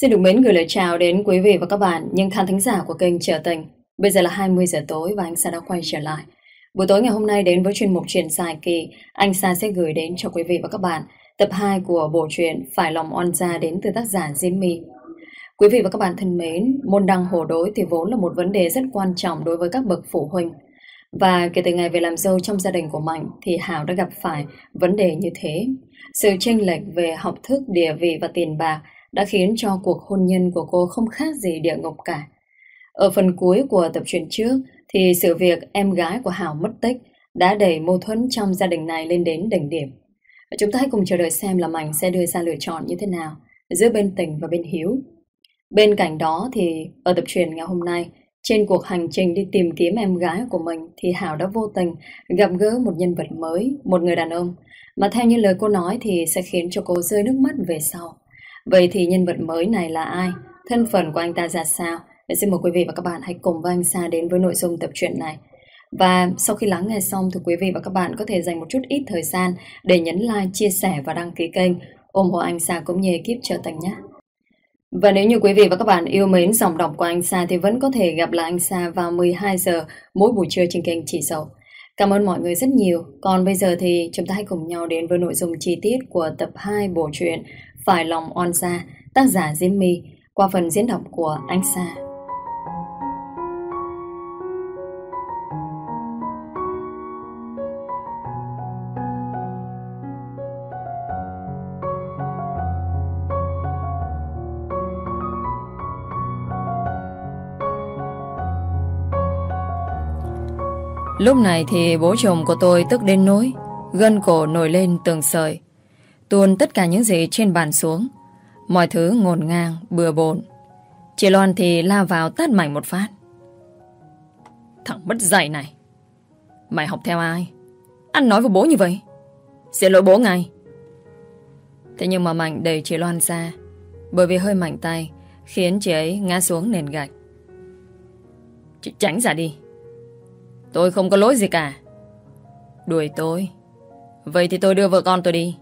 Xin được mến gửi lời chào đến quý vị và các bạn, những khán thính giả của kênh Trở Tình. Bây giờ là 20 giờ tối và anh Sa đã quay trở lại. Buổi tối ngày hôm nay đến với chuyên mục truyền dài kỳ, anh Sa sẽ gửi đến cho quý vị và các bạn tập 2 của bộ truyện Phải lòng oan gia đến từ tác giả Diên My. Quý vị và các bạn thân mến, môn đăng hồ đối thì vốn là một vấn đề rất quan trọng đối với các bậc phụ huynh. Và kể từ ngày về làm dâu trong gia đình của Mạnh thì Hảo đã gặp phải vấn đề như thế. Sự chênh lệch về học thức, địa vị và tiền bạc đã khiến cho cuộc hôn nhân của cô không khác gì địa ngục cả. Ở phần cuối của tập truyện trước thì sự việc em gái của Hảo mất tích đã đẩy mâu thuẫn trong gia đình này lên đến đỉnh điểm. Chúng ta hãy cùng chờ đợi xem là Mạnh sẽ đưa ra lựa chọn như thế nào giữa bên tình và bên hiếu. Bên cạnh đó thì ở tập truyện ngày hôm nay trên cuộc hành trình đi tìm kiếm em gái của mình thì Hảo đã vô tình gặp gỡ một nhân vật mới, một người đàn ông mà theo như lời cô nói thì sẽ khiến cho cô rơi nước mắt về sau. Vậy thì nhân vật mới này là ai? Thân phận của anh ta ra sao? Để xin mời quý vị và các bạn hãy cùng với anh Sa đến với nội dung tập truyện này. Và sau khi lắng nghe xong thì quý vị và các bạn có thể dành một chút ít thời gian để nhấn like, chia sẻ và đăng ký kênh ủng hộ anh Sa cũng như ekip trở thành nhé. Và nếu như quý vị và các bạn yêu mến dòng đọc của anh Sa thì vẫn có thể gặp lại anh Sa vào 12 giờ mỗi buổi trưa trên kênh Chỉ Sầu. Cảm ơn mọi người rất nhiều. Còn bây giờ thì chúng ta hãy cùng nhau đến với nội dung chi tiết của tập 2 bộ truyện phải lòng on ra, tác giả Diễm My qua phần diễn đọc của anh Sa. Lúc này thì bố chồng của tôi tức đến nỗi Gân cổ nổi lên tường sợi Tuôn tất cả những gì trên bàn xuống. Mọi thứ ngổn ngang, bừa bộn. Chị Loan thì la vào tát mảnh một phát. Thằng mất dạy này Mày học theo ai? Ăn nói với bố như vậy Xin lỗi bố ngay Thế nhưng mà Mạnh đẩy chị Loan ra Bởi vì hơi mạnh tay Khiến chị ấy ngã xuống nền gạch. Chị tránh ra đi. Tôi không có lỗi gì cả. Đuổi tôi. Vậy thì tôi đưa vợ con tôi đi.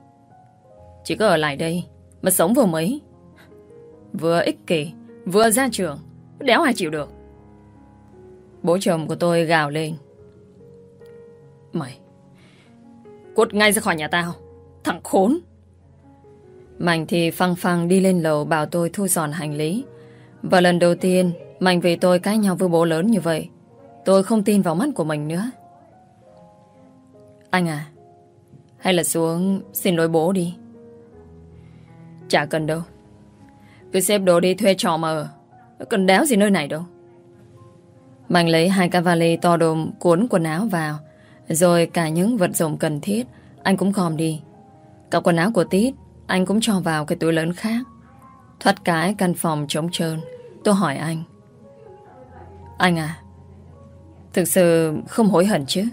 Chỉ có ở lại đây, Mà sống vừa mấy. Vừa ích kỷ, Vừa ra trường Đéo ai chịu được. Bố chồng của tôi gào lên. Mày Cút ngay ra khỏi nhà tao, Thằng khốn. Mạnh thì phăng phăng đi lên lầu Bảo tôi thu dọn hành lý. Và lần đầu tiên Mạnh vì tôi cãi nhau với bố lớn như vậy. Tôi không tin vào mắt của mình nữa. Anh à Hay là xuống xin lỗi bố đi. Chả cần đâu. Cứ xếp đồ đi thuê trọ mà ở. Cần đéo gì nơi này đâu. Mạnh lấy hai cái vali to đồm cuốn quần áo vào, Rồi cả những vật dụng cần thiết, Anh cũng gom đi. Cả quần áo của Tít, Anh cũng cho vào cái túi lớn khác. Thoát cái căn phòng trống trơn, Tôi hỏi anh. Anh à Thực sự không hối hận chứ?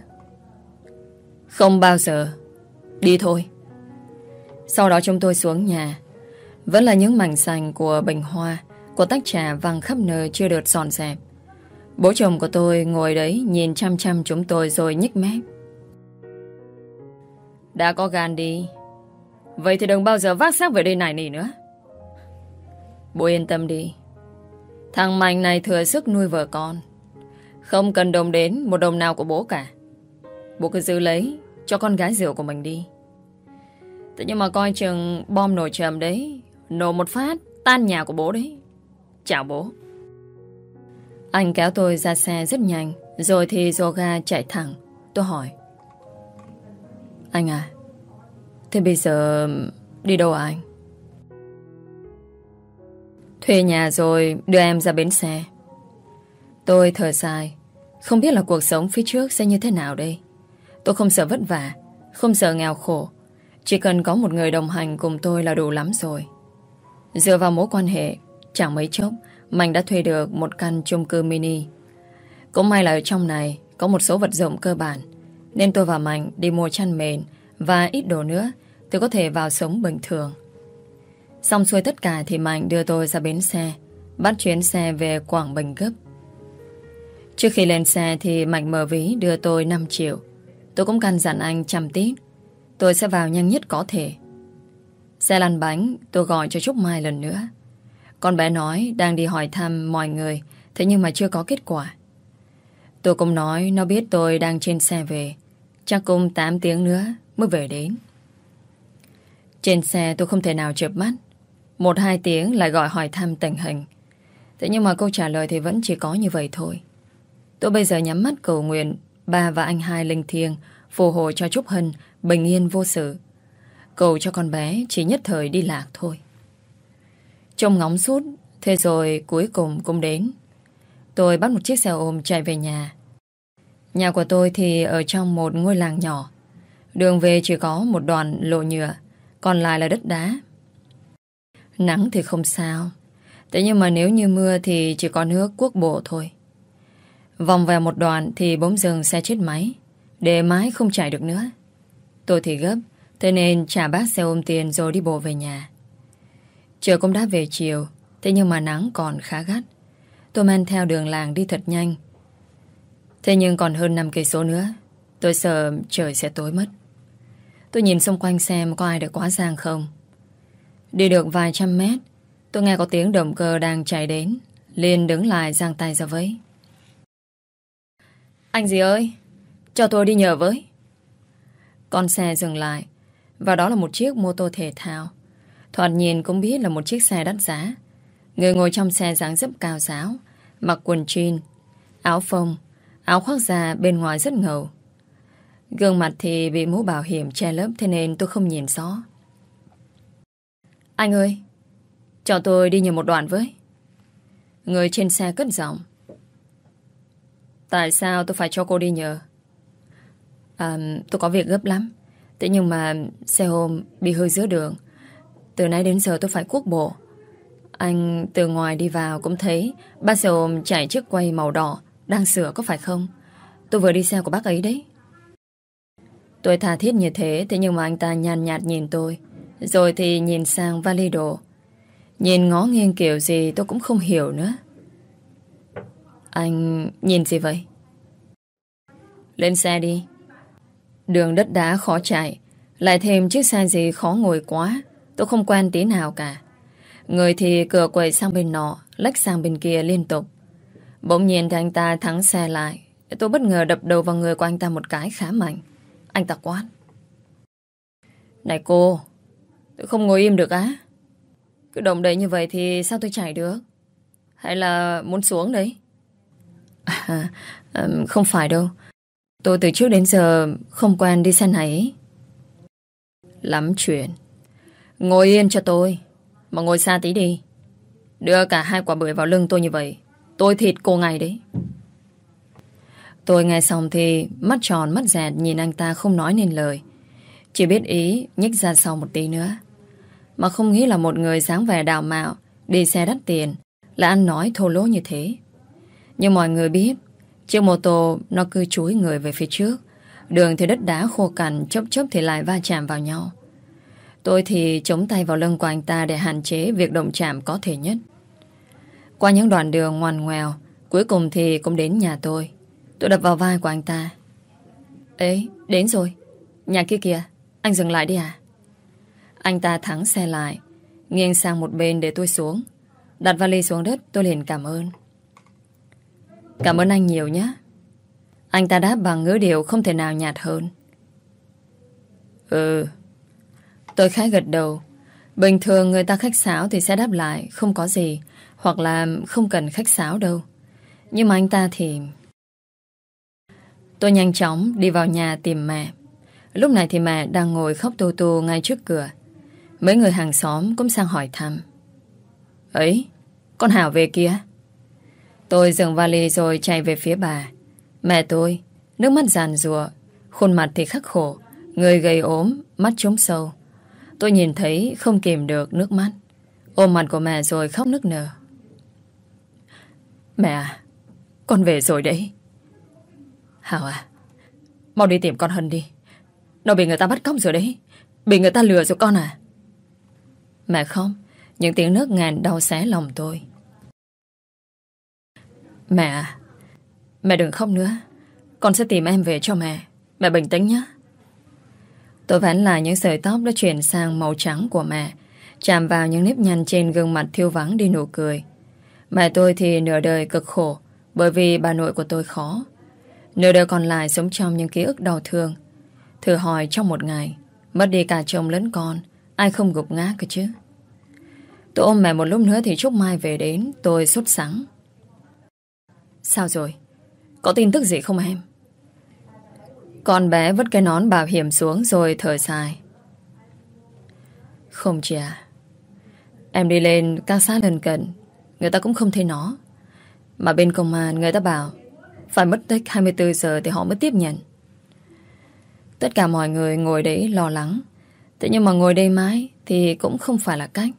Không bao giờ. Đi thôi. Sau đó chúng tôi xuống nhà. Vẫn là những mảnh sành của bình hoa, Của tách trà văng khắp nơi chưa được dọn dẹp. Bố chồng của tôi ngồi đấy Nhìn chăm chăm chúng tôi rồi nhích mép. Đã có gan đi. Vậy thì đừng bao giờ vác xác về đây này nỉ nữa. Bố yên tâm đi. Thằng Mạnh này thừa sức nuôi vợ con. Không cần đồng đến một đồng nào của bố cả. Bố cứ giữ lấy, Cho con gái rượu của mình đi. Thế nhưng mà coi chừng bom nổ trầm đấy Nổ một phát, Tan nhà của bố đấy. Chào bố. Anh kéo tôi ra xe rất nhanh, Rồi thì yoga chạy thẳng. Tôi hỏi. Anh à Thế bây giờ đi đâu à anh? Thuê nhà rồi đưa em ra bến xe. Tôi thở dài. Không biết là cuộc sống phía trước sẽ như thế nào đây. Tôi không sợ vất vả, Không sợ nghèo khổ. Chỉ cần có một người đồng hành cùng tôi là đủ lắm rồi. Dựa vào mối quan hệ, Chẳng mấy chốc, Mạnh đã thuê được một căn chung cư mini Cũng may là ở trong này Có một số vật dụng cơ bản, Nên tôi và Mạnh đi mua chăn mền Và ít đồ nữa, Tôi có thể vào sống bình thường Xong xuôi tất cả thì Mạnh đưa tôi ra bến xe, Bắt chuyến xe về Quảng Bình gấp Trước khi lên xe thì Mạnh mở ví đưa tôi 5 triệu. Tôi cũng căn dặn anh chăm tít. Tôi sẽ vào nhanh nhất có thể. Xe lăn bánh, tôi gọi cho Trúc Mai lần nữa. Con bé nói đang đi hỏi thăm mọi người Thế nhưng mà chưa có kết quả. Tôi cũng nói nó biết tôi đang trên xe về Chắc cũng 8 tiếng nữa mới về đến. Trên xe tôi không thể nào chợp mắt. Một hai tiếng lại gọi hỏi thăm tình hình. Thế nhưng mà câu trả lời thì vẫn chỉ có như vậy thôi. Tôi bây giờ nhắm mắt cầu nguyện Ba và anh hai linh thiêng Phù hộ cho Trúc Hân Bình yên vô sự. Cầu cho con bé chỉ nhất thời đi lạc thôi. Trông ngóng suốt, Thế rồi cuối cùng cũng đến. Tôi bắt một chiếc xe ôm chạy về nhà. Nhà của tôi thì ở trong một ngôi làng nhỏ. Đường về chỉ có một đoạn lộ nhựa, Còn lại là đất đá. Nắng thì không sao, Thế nhưng mà nếu như mưa thì chỉ có nước quốc bộ thôi. Vòng vào một đoạn thì bỗng dừng xe chết máy, Để mái không chạy được nữa. Tôi thì gấp. Thế nên trả bác xe ôm tiền rồi đi bộ về nhà. Trời cũng đã về chiều, Thế nhưng mà nắng còn khá gắt. Tôi men theo đường làng đi thật nhanh. Thế nhưng còn hơn 5 cây số nữa, Tôi sợ trời sẽ tối mất. Tôi nhìn xung quanh xem có ai được quá giang không. Đi được vài trăm mét, Tôi nghe có tiếng động cơ đang chạy đến, liền đứng lại giang tay ra với. Anh gì ơi, Cho tôi đi nhờ với. Con xe dừng lại và đó là một chiếc mô tô thể thao. Thoạt nhìn cũng biết là một chiếc xe đắt giá. Người ngồi trong xe dáng dấp cao giáo, Mặc quần jean, Áo phông, Áo khoác da bên ngoài rất ngầu. Gương mặt thì bị mũ bảo hiểm che lớp Thế nên tôi không nhìn rõ. Anh ơi, Cho tôi đi nhờ một đoạn với. Người trên xe cất giọng. Tại sao tôi phải cho cô đi nhờ? À tôi có việc gấp lắm. Thế nhưng mà xe hôm bị hơi giữa đường. Từ nãy đến giờ tôi phải quốc bộ. Anh từ ngoài đi vào cũng thấy Ba xe ôm chạy chiếc quay màu đỏ Đang sửa có phải không? Tôi vừa đi xe của bác ấy đấy. Tôi tha thiết như thế Thế nhưng mà anh ta nhàn nhạt nhìn tôi. Rồi thì nhìn sang vali đồ. Nhìn ngó nghiêng kiểu gì tôi cũng không hiểu nữa. Anh nhìn gì vậy? Lên xe đi. Đường đất đá khó chạy. Lại thêm chiếc xe gì khó ngồi quá Tôi không quen tí nào cả. Người thì cửa quầy sang bên nọ Lách sang bên kia liên tục. Bỗng nhiên thì anh ta thắng xe lại. Tôi bất ngờ đập đầu vào người của anh ta một cái khá mạnh. Anh ta quát. Này cô Tôi không ngồi im được á. Cứ động đậy như vậy thì sao tôi chạy được? Hay là muốn xuống đấy à, ờ, Không phải đâu. Tôi từ trước đến giờ Không quen đi xe này Lắm chuyện Ngồi yên cho tôi Mà ngồi xa tí đi Đưa cả hai quả bưởi vào lưng tôi như vậy Tôi thịt cô ngày đấy Tôi nghe xong thì mắt tròn mắt dẹt nhìn anh ta không nói nên lời. Chỉ biết ý nhích ra sau một tí nữa. Mà không nghĩ là một người dáng vẻ đào mạo, đi xe đắt tiền, là ăn nói thô lỗ như thế. Nhưng mọi người biết, chiếc mô tô nó cứ chúi người về phía trước. Đường thì đất đá khô cằn, chốc chốc thì lại va chạm vào nhau. Tôi thì chống tay vào lưng của anh ta để hạn chế việc động chạm có thể nhất. Qua những đoạn đường ngoằn ngoèo, cuối cùng thì cũng đến nhà tôi. Tôi đập vào vai của anh ta Ấy, đến rồi Nhà kia kìa, anh dừng lại đi à Anh ta thắng xe lại Nghiêng sang một bên để tôi xuống Đặt vali xuống đất tôi liền cảm ơn Cảm ơn anh nhiều nhé Anh ta đáp bằng ngữ điệu không thể nào nhạt hơn Ừ Tôi khá gật đầu Bình thường người ta khách sáo thì sẽ đáp lại Không có gì Hoặc là không cần khách sáo đâu Nhưng mà anh ta thì Tôi nhanh chóng đi vào nhà tìm mẹ. Lúc này thì mẹ đang ngồi khóc tu tu ngay trước cửa. Mấy người hàng xóm cũng sang hỏi thăm. Ấy, con Hảo về kia. Tôi dừng vali rồi chạy về phía bà. Mẹ tôi, nước mắt giàn rùa, khuôn mặt thì khắc khổ, người gầy ốm, mắt trống sâu. Tôi nhìn thấy không kìm được nước mắt. Ôm mặt của mẹ rồi khóc nức nở. Mẹ à, con về rồi đấy. Hảo à Mau đi tìm con Hân đi Nó bị người ta bắt cóc rồi đấy Bị người ta lừa rồi con à Mẹ không Những tiếng nước ngàn đau xé lòng tôi Mẹ à? Mẹ đừng khóc nữa. Con sẽ tìm em về cho mẹ. Mẹ bình tĩnh nhé. Tôi vén lại những sợi tóc đã chuyển sang màu trắng của mẹ, Chạm vào những nếp nhăn trên gương mặt thiêu vắng đi nụ cười. Mẹ tôi thì nửa đời cực khổ, Bởi vì bà nội của tôi khó. Nửa đời còn lại sống trong những ký ức đau thương. Thử hỏi trong một ngày, Mất đi cả chồng lẫn con, Ai không gục ngã cơ chứ? Tôi ôm mẹ một lúc nữa thì Trúc Mai về đến, Tôi sốt sắng. Sao rồi? Có tin tức gì không em? Con bé vứt cái nón bảo hiểm xuống Rồi thở dài. Không chị à Em đi lên các xã lần cận, Người ta cũng không thấy nó. Mà bên công an người ta bảo Phải mất tích 24 giờ thì họ mới tiếp nhận. Tất cả mọi người ngồi đấy lo lắng. Thế nhưng mà ngồi đây mãi Thì cũng không phải là cách.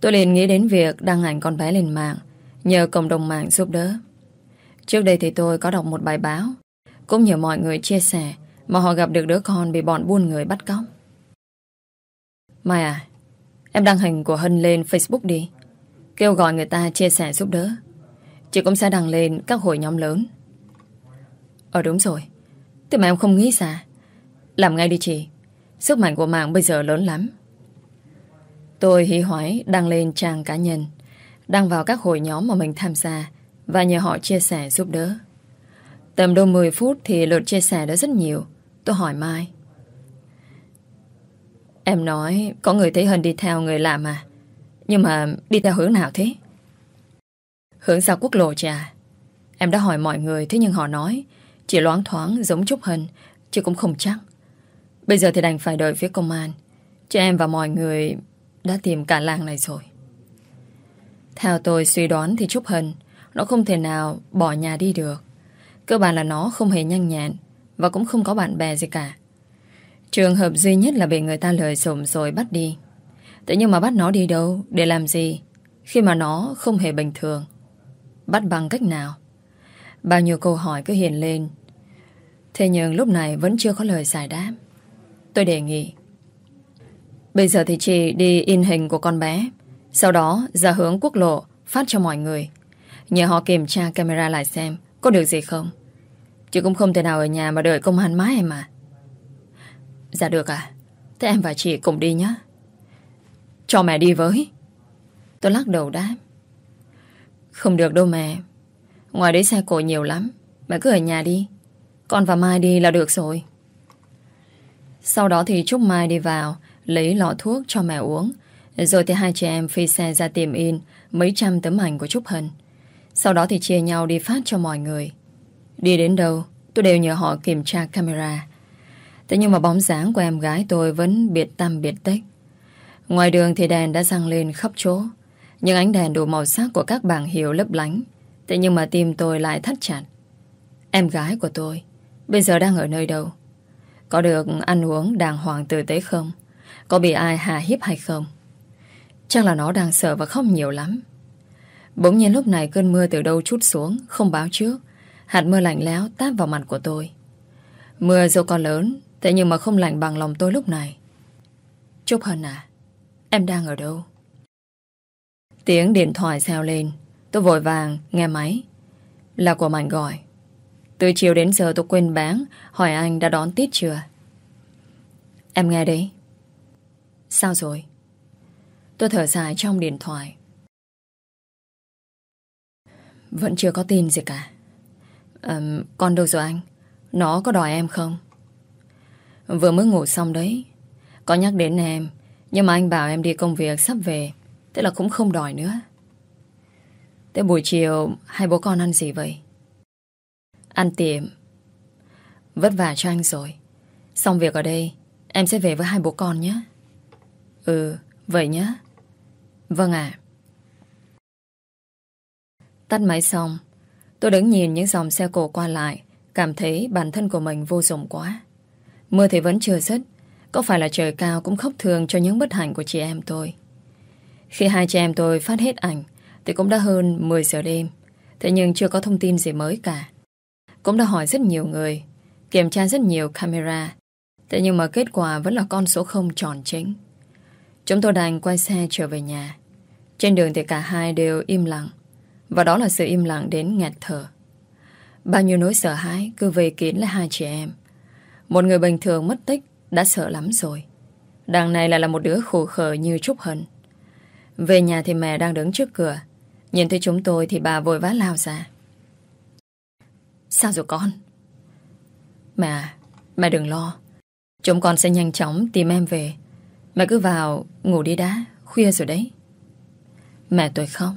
Tôi liền nghĩ đến việc đăng ảnh con bé lên mạng, Nhờ cộng đồng mạng giúp đỡ. Trước đây thì tôi có đọc một bài báo, Cũng nhiều mọi người chia sẻ Mà họ gặp được đứa con bị bọn buôn người bắt cóc. Mai à Em đăng hình của Hân lên Facebook đi, Kêu gọi người ta chia sẻ giúp đỡ. Chị cũng sẽ đăng lên các hội nhóm lớn. Ờ đúng rồi. Thế mà em không nghĩ ra. Làm ngay đi chị. Sức mạnh của mạng bây giờ lớn lắm. Tôi hí hoái đăng lên trang cá nhân, Đăng vào các hội nhóm mà mình tham gia và nhờ họ chia sẻ giúp đỡ. Tầm đâu 10 phút thì lượt chia sẻ đã rất nhiều. Tôi hỏi Mai. Em nói, có người thấy Hân đi theo người lạ mà. Nhưng mà đi theo hướng nào thế? Hướng ra quốc lộ chà. Em đã hỏi mọi người, Thế nhưng họ nói, Chỉ loáng thoáng giống Trúc Hân, Chứ cũng không chắc. Bây giờ thì đành phải đợi phía công an, Chứ em và mọi người Đã tìm cả làng này rồi. Theo tôi suy đoán thì Trúc Hân nó không thể nào bỏ nhà đi được. Cơ bản là nó không hề nhanh nhẹn Và cũng không có bạn bè gì cả. Trường hợp duy nhất là bị người ta lời sụm rồi bắt đi. Thế nhưng mà bắt nó đi đâu? Để làm gì? Khi mà nó không hề bình thường. Bắt bằng cách nào? Bao nhiêu câu hỏi cứ hiện lên. Thế nhưng lúc này vẫn chưa có lời giải đáp. Tôi đề nghị. Bây giờ thì chị đi in hình của con bé. Sau đó ra hướng quốc lộ, Phát cho mọi người. Nhờ họ kiểm tra camera lại xem, Có được gì không? Chứ cũng không thể nào ở nhà mà đợi công an mãi em mà. Dạ được à Thế em và chị cùng đi nhé. Cho mẹ đi với. Tôi lắc đầu đáp. Không được đâu mẹ. Ngoài đấy xe cộ nhiều lắm. Mẹ cứ ở nhà đi. Con và Mai đi là được rồi. Sau đó thì Trúc Mai đi vào, Lấy lọ thuốc cho mẹ uống. Rồi thì hai chị em phi xe ra tìm in Mấy trăm tấm ảnh của Trúc Hân. Sau đó thì chia nhau đi phát cho mọi người. Đi đến đâu, Tôi đều nhờ họ kiểm tra camera. Thế nhưng mà bóng dáng của em gái tôi Vẫn biệt tâm biệt tích. Ngoài đường thì đèn đã răng lên khắp chỗ. Những ánh đèn đủ màu sắc của các bảng hiệu lấp lánh. Thế nhưng mà tim tôi lại thắt chặt. Em gái của tôi, Bây giờ đang ở nơi đâu? Có được ăn uống đàng hoàng tử tế không? Có bị ai hà hiếp hay không? Chắc là nó đang sợ và khóc nhiều lắm. Bỗng nhiên lúc này cơn mưa từ đâu chút xuống, Không báo trước. Hạt mưa lạnh lẽo táp vào mặt của tôi. Mưa dù còn lớn, Thế nhưng mà không lạnh bằng lòng tôi lúc này. Trúc Hân à Em đang ở đâu? Tiếng điện thoại xeo lên. Tôi vội vàng nghe máy. Là của Mạnh gọi. Từ chiều đến giờ tôi quên bán Hỏi anh đã đón Tít chưa? Em nghe đấy. Sao rồi? Tôi thở dài trong điện thoại. Vẫn chưa có tin gì cả. À, Con đâu rồi anh. Nó có đòi em không? Vừa mới ngủ xong đấy. Có nhắc đến em Nhưng mà anh bảo em đi công việc sắp về Thế là cũng không đòi nữa. Thế buổi chiều Hai bố con ăn gì vậy? Ăn tiệm. Vất vả cho anh rồi. Xong việc ở đây Em sẽ về với hai bố con nhé. Ừ vậy nhé. Vâng ạ. Tắt máy xong. Tôi đứng nhìn những dòng xe cổ qua lại, Cảm thấy bản thân của mình vô dụng quá. Mưa thì vẫn chưa dứt, Có phải là trời cao cũng khóc thương Cho những bất hạnh của chị em tôi. Khi hai chị em tôi phát hết ảnh, Thì cũng đã hơn 10 giờ đêm, Thế nhưng chưa có thông tin gì mới cả. Cũng đã hỏi rất nhiều người, Kiểm tra rất nhiều camera, Thế nhưng mà kết quả vẫn là con số không tròn chính. Chúng tôi đành quay xe trở về nhà. Trên đường thì cả hai đều im lặng. Và đó là sự im lặng đến nghẹt thở Bao nhiêu nỗi sợ hãi cứ về kín lại hai chị em một người bình thường mất tích đã sợ lắm rồi. Đằng này lại là một đứa khổ khờ như Trúc Hân. Về nhà thì mẹ đang đứng trước cửa. Nhìn thấy chúng tôi thì bà vội vã lao ra. Sao rồi con? Mẹ, mẹ đừng lo. Chúng con sẽ nhanh chóng tìm em về. Mẹ cứ vào ngủ đi đã, khuya rồi đấy. Mẹ tôi không.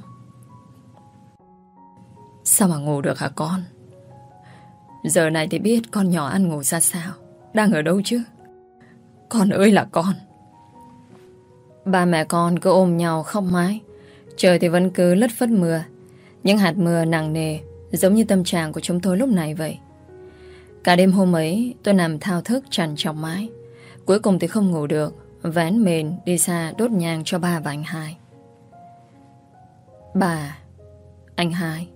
Sao mà ngủ được hả con? Giờ này thì biết con nhỏ ăn ngủ ra sao. Đang ở đâu chứ? Con ơi là con. Ba mẹ con cứ ôm nhau khóc mái. Trời thì vẫn cứ lất phất mưa. Những hạt mưa nặng nề giống như tâm trạng của chúng tôi lúc này vậy. Cả đêm hôm ấy tôi nằm thao thức trằn trọc mái. Cuối cùng thì không ngủ được. Vén mền đi xa đốt nhang cho ba và anh hai. Bà, anh hai.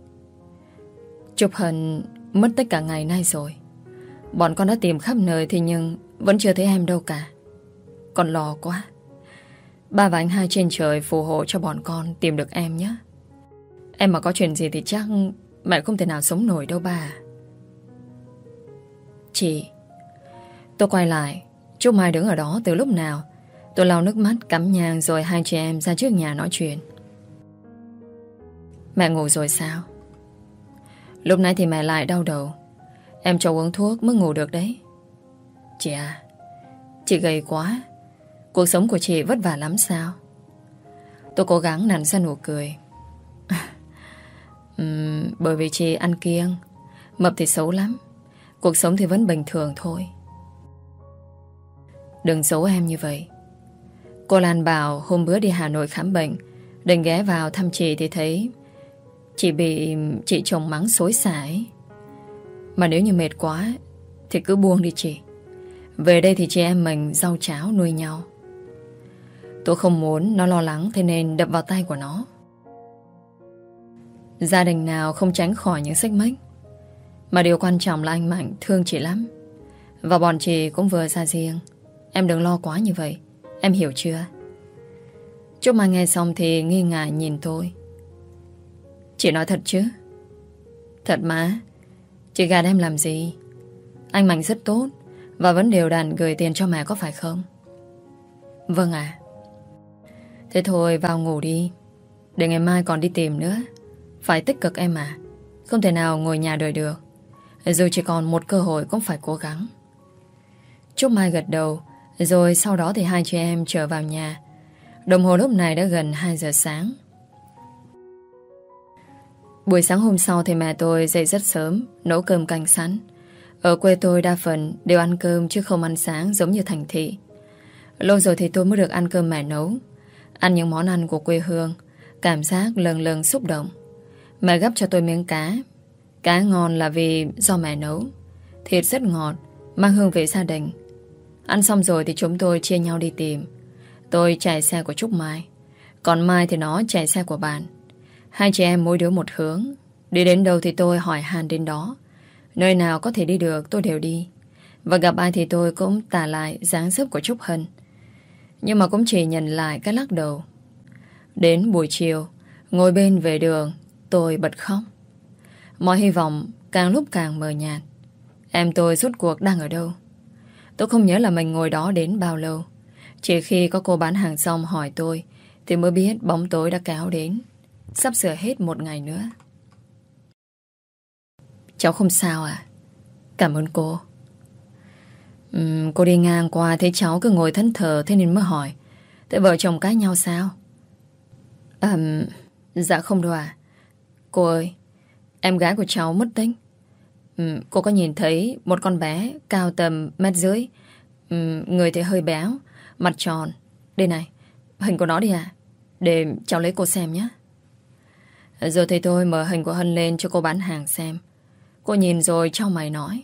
Chụp hình mất tất cả ngày nay rồi. Bọn con đã tìm khắp nơi thì nhưng vẫn chưa thấy em đâu cả. Con lo quá. Ba và anh hai trên trời phù hộ cho bọn con tìm được em nhé. Em mà có chuyện gì thì chắc mẹ không thể nào sống nổi đâu bà. Chị, tôi quay lại. Trúc Mai đứng ở đó từ lúc nào. Tôi lau nước mắt cắm nhang rồi hai chị em ra trước nhà nói chuyện. Mẹ ngủ rồi sao? Lúc nãy thì mẹ lại đau đầu. Em cho uống thuốc mới ngủ được đấy. Chị à, chị gầy quá. Cuộc sống của chị vất vả lắm sao? Tôi cố gắng nặn ra nụ cười. uhm, bởi vì chị ăn kiêng, mập thì xấu lắm. Cuộc sống thì vẫn bình thường thôi. Đừng giấu em như vậy. Cô Lan bảo hôm bữa đi Hà Nội khám bệnh, định ghé vào thăm chị thì thấy chị bị chị chồng mắng xối xải Mà nếu như mệt quá, thì cứ buông đi chị. Về đây thì chị em mình rau cháo nuôi nhau. Tôi không muốn nó lo lắng, Thế nên đập vào tay của nó. Gia đình nào không tránh khỏi những xích mích. Mà điều quan trọng là anh Mạnh thương chị lắm. Và bọn chị cũng vừa ra riêng. Em đừng lo quá như vậy. Em hiểu chưa? Trúc Mai nghe xong thì nghi ngại nhìn tôi. Chị nói thật chứ? Thật mà. Chị gạt em làm gì? Anh Mạnh rất tốt Và vẫn đều đặn gửi tiền cho mẹ có phải không? Vâng ạ. Thế thôi, vào ngủ đi. Để ngày mai còn đi tìm nữa. Phải tích cực em à Không thể nào ngồi nhà đợi được. Dù chỉ còn một cơ hội cũng phải cố gắng. Trúc Mai gật đầu, Rồi sau đó thì hai chị em trở vào nhà. Đồng hồ lúc này đã gần 2 giờ sáng. Buổi sáng hôm sau thì mẹ tôi dậy rất sớm, Nấu cơm canh sẵn. Ở quê tôi đa phần đều ăn cơm Chứ không ăn sáng giống như thành thị. Lâu rồi thì tôi mới được ăn cơm mẹ nấu. Ăn những món ăn của quê hương, Cảm giác lần lần xúc động. Mẹ gấp cho tôi miếng cá. Cá ngon là vì do mẹ nấu. Thịt rất ngọt, Mang hương về gia đình. Ăn xong rồi thì chúng tôi chia nhau đi tìm. Tôi chạy xe của Trúc Mai. Còn Mai thì nó chạy xe của bạn. Hai chị em mỗi đứa một hướng. Đi đến đâu thì tôi hỏi han đến đó. Nơi nào có thể đi được, tôi đều đi. Và gặp ai thì tôi cũng tả lại dáng dấp của Trúc Hân. Nhưng mà cũng chỉ nhận lại cái lắc đầu. Đến buổi chiều, Ngồi bên về đường, Tôi bật khóc. Mọi hy vọng càng lúc càng mờ nhạt. Em tôi rút cuộc đang ở đâu? Tôi không nhớ là mình ngồi đó đến bao lâu. Chỉ khi có cô bán hàng xong hỏi tôi, Thì mới biết bóng tối đã kéo đến. Sắp sửa hết một ngày nữa. Cháu không sao à? Cảm ơn cô. Uhm, cô đi ngang qua thấy cháu cứ ngồi thân thờ Thế nên mới hỏi Thế vợ chồng cãi nhau sao? À Dạ không đâu à. Cô ơi Em gái của cháu mất tích. Uhm, Cô có nhìn thấy một con bé Cao tầm mét dưới uhm, Người thì hơi béo Mặt tròn. Đây này Hình của nó đi à. Để cháu lấy cô xem nhé rồi thì tôi mở hình của Hân lên cho cô bán hàng xem Cô nhìn rồi cho mày nói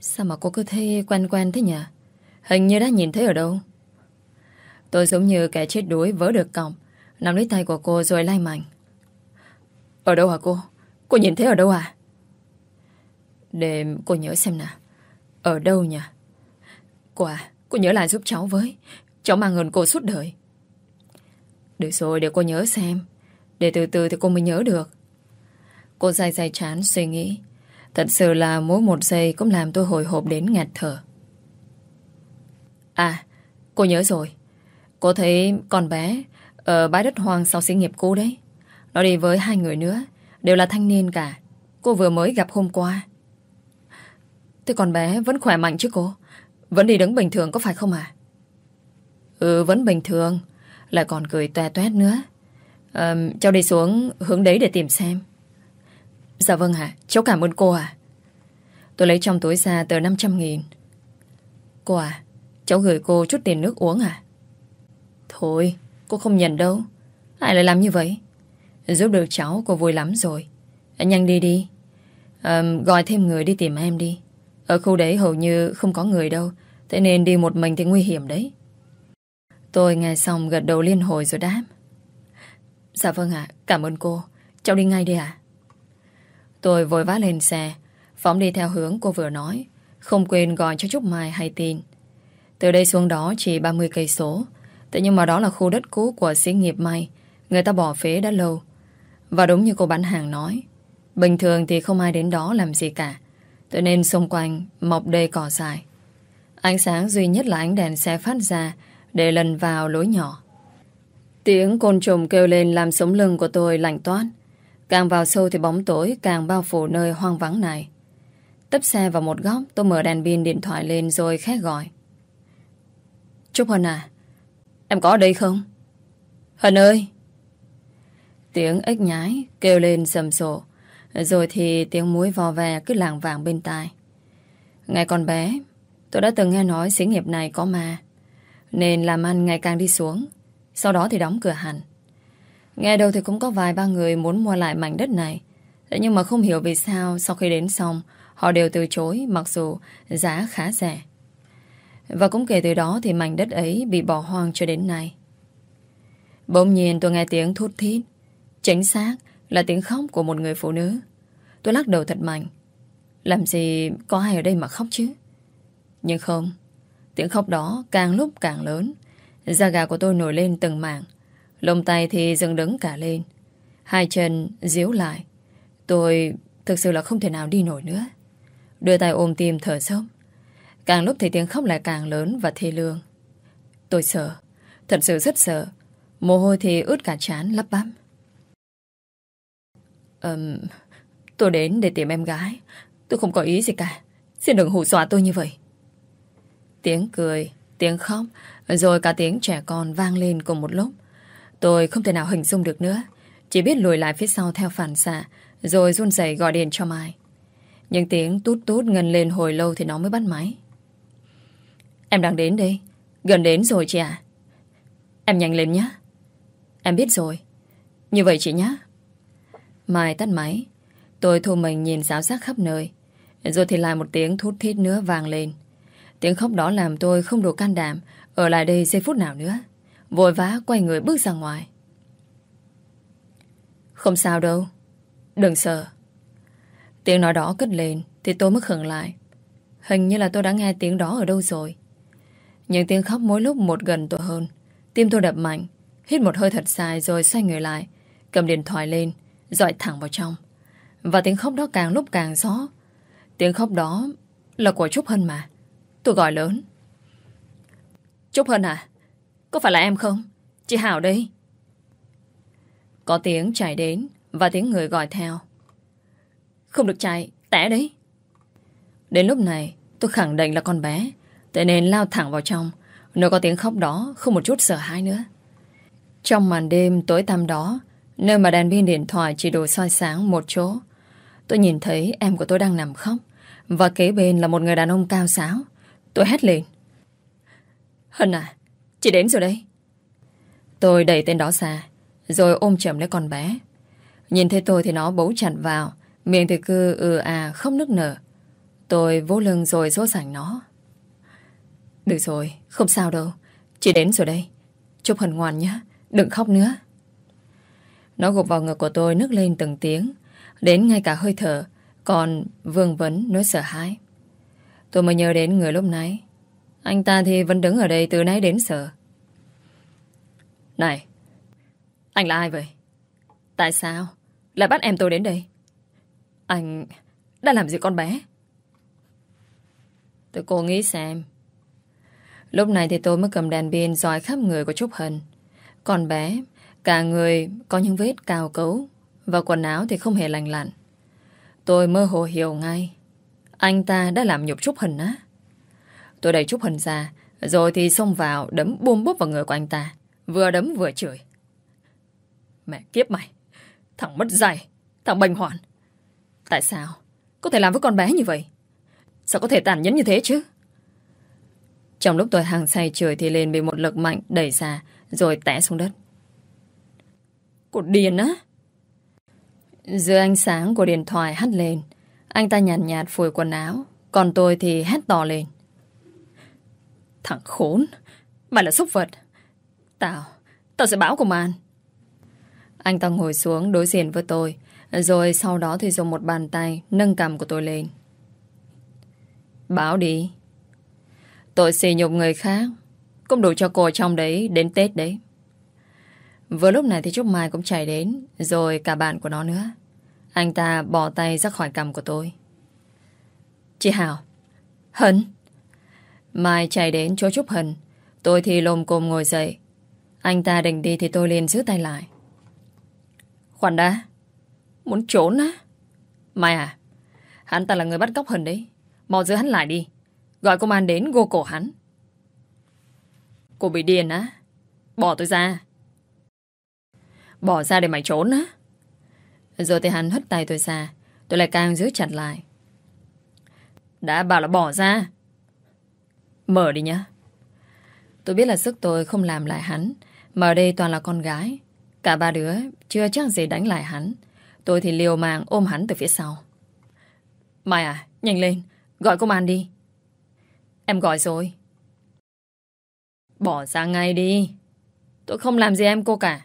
Sao mà cô cứ thấy quen quen thế nhỉ? Hình như đã nhìn thấy ở đâu. Tôi giống như kẻ chết đuối vỡ được còng, nắm lấy tay của cô rồi lay mạnh. Ở đâu hả cô? Cô nhìn thấy ở đâu à? Để cô nhớ xem nào. Ở đâu nhỉ? Cô à, cô nhớ lại giúp cháu với. Cháu mang ơn cô suốt đời. Được rồi, để cô nhớ xem. Để từ từ thì cô mới nhớ được. Cô dài dài chán suy nghĩ. Thật sự là mỗi một giây cũng làm tôi hồi hộp đến ngạt thở. À, cô nhớ rồi. Cô thấy con bé Ở bãi đất hoang sau xí nghiệp cũ đấy Nó đi với hai người nữa Đều là thanh niên cả Cô vừa mới gặp hôm qua Thế con bé vẫn khỏe mạnh chứ cô Vẫn đi đứng bình thường có phải không à Ừ vẫn bình thường lại còn cười toe toét nữa. À, Cháu đi xuống hướng đấy để tìm xem. Dạ vâng ạ Cháu cảm ơn cô ạ. Tôi lấy trong túi ra tờ 500 nghìn. Cô à Cháu gửi cô chút tiền nước uống à Thôi cô không nhận đâu. Ai lại làm như vậy? Giúp được cháu cô vui lắm rồi. Nhanh đi đi. À, Gọi thêm người đi tìm em đi. Ở khu đấy hầu như không có người đâu Thế nên đi một mình thì nguy hiểm đấy. Tôi nghe xong gật đầu liên hồi rồi đáp. Dạ vâng ạ, Cảm ơn cô. Cháu đi ngay đi ạ. Tôi vội vã lên xe, Phóng đi theo hướng cô vừa nói. Không quên gọi cho Trúc Mai hay tin. Từ đây xuống đó chỉ 30 cây số. Thế nhưng mà đó là khu đất cũ của xí nghiệp may Người ta bỏ phế đã lâu. Và đúng như cô bán hàng nói, Bình thường thì không ai đến đó làm gì cả. Tự nên xung quanh mọc đầy cỏ dài Ánh sáng duy nhất là ánh đèn xe phát ra để lần vào lối nhỏ. Tiếng côn trùng kêu lên làm sống lưng của tôi lạnh toát. Càng vào sâu thì bóng tối càng bao phủ nơi hoang vắng này. Tấp xe vào một góc, Tôi mở đèn pin điện thoại lên rồi khét gọi. Trúc Hân à Em có ở đây không? Hân ơi. Tiếng ếch nhái kêu lên rầm rộ, Rồi thì tiếng muối vò vè cứ làng vàng bên tai. Ngày còn bé, Tôi đã từng nghe nói xí nghiệp này có ma. Nên làm ăn ngày càng đi xuống. Sau đó thì đóng cửa hẳn. Nghe đâu thì cũng có vài ba người muốn mua lại mảnh đất này. Thế nhưng mà không hiểu vì sao Sau khi đến xong, Họ đều từ chối, mặc dù giá khá rẻ. Và cũng kể từ đó Thì mảnh đất ấy bị bỏ hoang cho đến nay. Bỗng nhiên tôi nghe tiếng thút thít. Chính xác là tiếng khóc của một người phụ nữ. Tôi lắc đầu thật mạnh. Làm gì có ai ở đây mà khóc chứ? Nhưng không Tiếng khóc đó càng lúc càng lớn. Da gà của tôi nổi lên từng mảng. Lông tay thì dừng đứng cả lên. Hai chân díu lại. Tôi thực sự là không thể nào đi nổi nữa. Đưa tay ôm tim thở sốc Càng lúc thì tiếng khóc lại càng lớn và thê lương. Tôi sợ. Thật sự rất sợ. Mồ hôi thì ướt cả chán lắp bắp. Um, Tôi đến để tìm em gái. Tôi không có ý gì cả. Xin đừng hù dọa tôi như vậy. Tiếng cười, tiếng khóc Rồi cả tiếng trẻ con vang lên cùng một lúc. Tôi không thể nào hình dung được nữa. Chỉ biết lùi lại phía sau theo phản xạ Rồi run rẩy gọi điện cho Mai. Nhưng tiếng tút tút ngân lên hồi lâu Thì nó mới bắt máy. Em đang đến đây. Gần đến rồi chị ạ. Em nhanh lên nhé Em biết rồi. Như vậy chị nhé Mai tắt máy. Tôi thu mình nhìn giáo giác khắp nơi. Rồi thì lại một tiếng thút thít nữa vang lên. Tiếng khóc đó làm tôi không đủ can đảm. Ở lại đây giây phút nào nữa, Vội vã quay người bước ra ngoài. Không sao đâu. Đừng sợ. Tiếng nói đó cất lên Thì tôi mới khẩn lại. Hình như là tôi đã nghe tiếng đó ở đâu rồi. Những tiếng khóc mỗi lúc một gần tôi hơn. Tim tôi đập mạnh, Hít một hơi thật dài rồi xoay người lại, Cầm điện thoại lên, Dọi thẳng vào trong. Và tiếng khóc đó càng lúc càng rõ. Tiếng khóc đó là của Trúc Hân mà. Tôi gọi lớn Trúc Hân à có phải là em không? Chị Hảo đây. Có tiếng chạy đến và tiếng người gọi theo. Không được chạy, tẻ đấy. Đến lúc này, tôi khẳng định là con bé, thế nên lao thẳng vào trong. Nơi có tiếng khóc đó, không một chút sợ hãi nữa. Trong màn đêm tối tăm đó, nơi mà đèn pin điện thoại chỉ đủ soi sáng một chỗ, tôi nhìn thấy em của tôi đang nằm khóc, và kế bên là một người đàn ông cao sáo. Tôi hét lên. Hân à, Chị đến rồi đây. Tôi đẩy tên đó xa, rồi ôm chầm lấy con bé. Nhìn thấy tôi thì nó bấu chặt vào, miệng thì cứ ừ à không nức nở. Tôi vỗ lưng rồi dỗ dành nó. Được rồi, không sao đâu. Chị đến rồi đây. Chúc Hân ngoan nhé, đừng khóc nữa. Nó gục vào ngực của tôi nức lên từng tiếng, đến ngay cả hơi thở, còn vương vấn nỗi sợ hãi. Tôi mới nhớ đến người lúc nãy. Anh ta thì vẫn đứng ở đây từ nãy đến giờ. Này, anh là ai vậy? Tại sao lại bắt em tôi đến đây? Anh đã làm gì con bé? Tôi cố nghĩ xem. Lúc này thì tôi mới cầm đèn pin dòi khắp người của Trúc Hân. Còn bé, cả người có những vết cao cấu và quần áo thì không hề lành lặn. Tôi mơ hồ hiểu ngay. Anh ta đã làm nhục Trúc hình á. Tôi đẩy Trúc hình ra, rồi thì xông vào đấm bùm búp vào người của anh ta. Vừa đấm vừa chửi. Mẹ kiếp mày! Thằng mất dạy! Thằng bệnh hoạn! Tại sao? Có thể làm với con bé như vậy? Sao có thể tàn nhẫn như thế chứ? Trong lúc tôi hàng say chửi thì lên bị một lực mạnh đẩy ra rồi té xuống đất. Cô điên á! Dưới ánh sáng của điện thoại hắt lên anh ta nhàn nhạt, nhạt phủi quần áo Còn tôi thì hét to lên. Thằng khốn Mày là xúc vật. Tao, tao sẽ báo công an. Anh ta ngồi xuống đối diện với tôi Rồi sau đó thì dùng một bàn tay Nâng cầm của tôi lên. Báo đi. Tội xì nhục người khác Cũng đủ cho cô trong đấy Đến Tết đấy. Vừa lúc này thì Trúc Mai cũng chạy đến Rồi cả bạn của nó nữa. Anh ta bỏ tay ra khỏi cầm của tôi. Chị Hảo, Hân. Mai chạy đến chỗ Trúc Hân. Tôi thì lồm cồm ngồi dậy. Anh ta định đi thì tôi liền giữ tay lại. Khoan đã, Muốn trốn á? Mai à Hắn ta là người bắt cóc Hân đấy. Mau giữ hắn lại đi. Gọi công an đến gô cổ hắn. Cô bị điên á? Bỏ tôi ra. Bỏ ra để mày trốn á? Rồi thì hắn hất tay tôi ra. Tôi lại càng giữ chặt lại. Đã bảo là bỏ ra. Mở đi nhá. Tôi biết là sức tôi không làm lại hắn. Mà ở đây toàn là con gái. Cả ba đứa chưa chắc gì đánh lại hắn. Tôi thì liều mạng ôm hắn từ phía sau. Mai à Nhanh lên. Gọi công an đi. Em gọi rồi. Bỏ ra ngay đi. Tôi không làm gì em cô cả.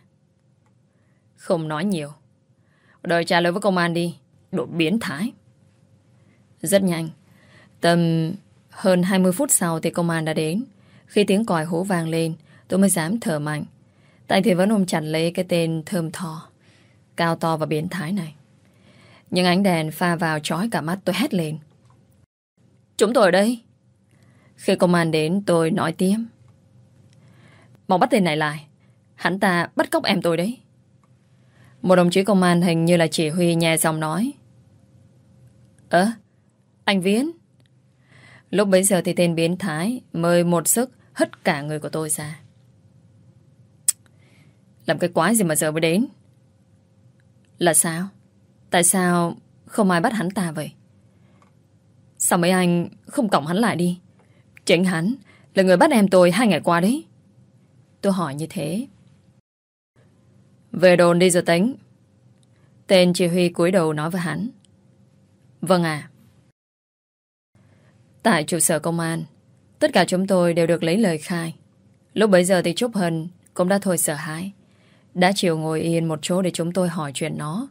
Không nói nhiều đòi trả lời với công an đi. Độ biến thái. Rất nhanh. Tầm hơn 20 phút sau thì công an đã đến. Khi tiếng còi hú vang lên, Tôi mới dám thở mạnh. Tại thì vẫn ôm chặt lấy cái tên thơm tho, Cao to và biến thái này. Nhưng ánh đèn pha vào trói cả mắt tôi hét lên. Chúng tôi ở đây. Khi công an đến, tôi nói tiếp. Mau bắt tên này lại. Hắn ta bắt cóc em tôi đấy một đồng chí công an hình như là chỉ huy nhẹ giọng nói. Ơ, anh Viễn. Lúc bấy giờ thì tên biến thái mời một sức hất cả người của tôi ra. Làm cái quái gì mà giờ mới đến? Là sao? Tại sao không ai bắt hắn ta vậy? Sao mấy anh không cổng hắn lại đi? Chính hắn là người bắt em tôi hai ngày qua đấy. Tôi hỏi như thế. Về đồn đi rồi tính. Tên chỉ huy cúi đầu nói với hắn. Vâng à. Tại trụ sở công an, tất cả chúng tôi đều được lấy lời khai. Lúc bấy giờ thì Trúc Hân cũng đã thôi sợ hãi. Đã chịu ngồi yên một chỗ để chúng tôi hỏi chuyện nó.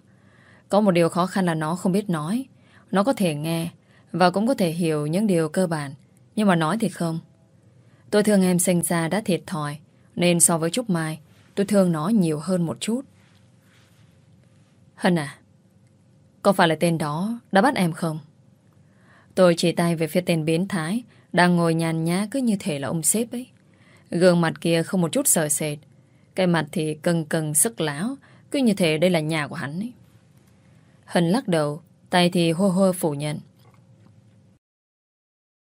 Có một điều khó khăn là nó không biết nói. Nó có thể nghe và cũng có thể hiểu những điều cơ bản. Nhưng mà nói thì không. Tôi thương em sinh ra đã thiệt thòi. Nên so với Trúc Mai, tôi thương nó nhiều hơn một chút. Hân à, có phải là tên đó đã bắt em không? Tôi chỉ tay về phía tên biến thái đang ngồi nhàn nhã cứ như thể là ông sếp ấy. Gương mặt kia không một chút sợ sệt. Cái mặt thì cân cân sức láo cứ như thể đây là nhà của hắn ấy. Hân lắc đầu tay thì hô hô phủ nhận.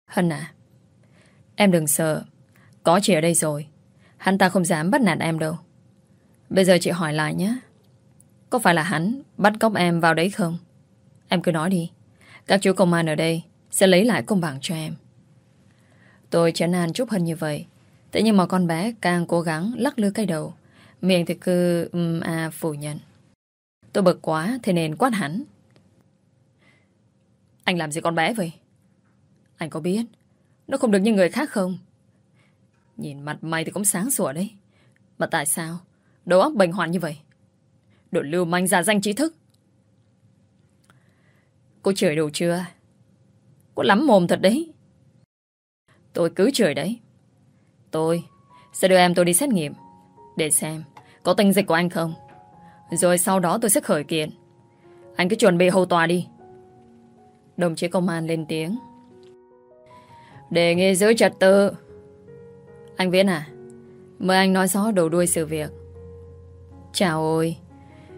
Hân à, em đừng sợ. Có chị ở đây rồi. Hắn ta không dám bắt nạt em đâu. Bây giờ chị hỏi lại nhé. Có phải là hắn bắt cóc em vào đấy không? Em cứ nói đi. Các chú công an ở đây sẽ lấy lại công bằng cho em. Tôi chán an chút hơn như vậy. Thế nhưng mà con bé càng cố gắng lắc lư cái đầu. Miệng thì cứ um, à phủ nhận. Tôi bực quá thế nên quát hắn. Anh làm gì con bé vậy? Anh có biết nó không được như người khác không? Nhìn mặt mày thì cũng sáng sủa đấy. Mà tại sao? Đầu óc bệnh hoạn như vậy. Đồ lưu manh giả danh trí thức. Cô chửi đủ chưa? Cô lắm mồm thật đấy. Tôi cứ chửi đấy. Tôi sẽ đưa em tôi đi xét nghiệm. Để xem có tình dịch của anh không. Rồi sau đó tôi sẽ khởi kiện. Anh cứ chuẩn bị hầu tòa đi. Đồng chí công an lên tiếng. Đề nghị giữ trật tự. Anh Viễn à Mời anh nói rõ đầu đuôi sự việc Chào ôi.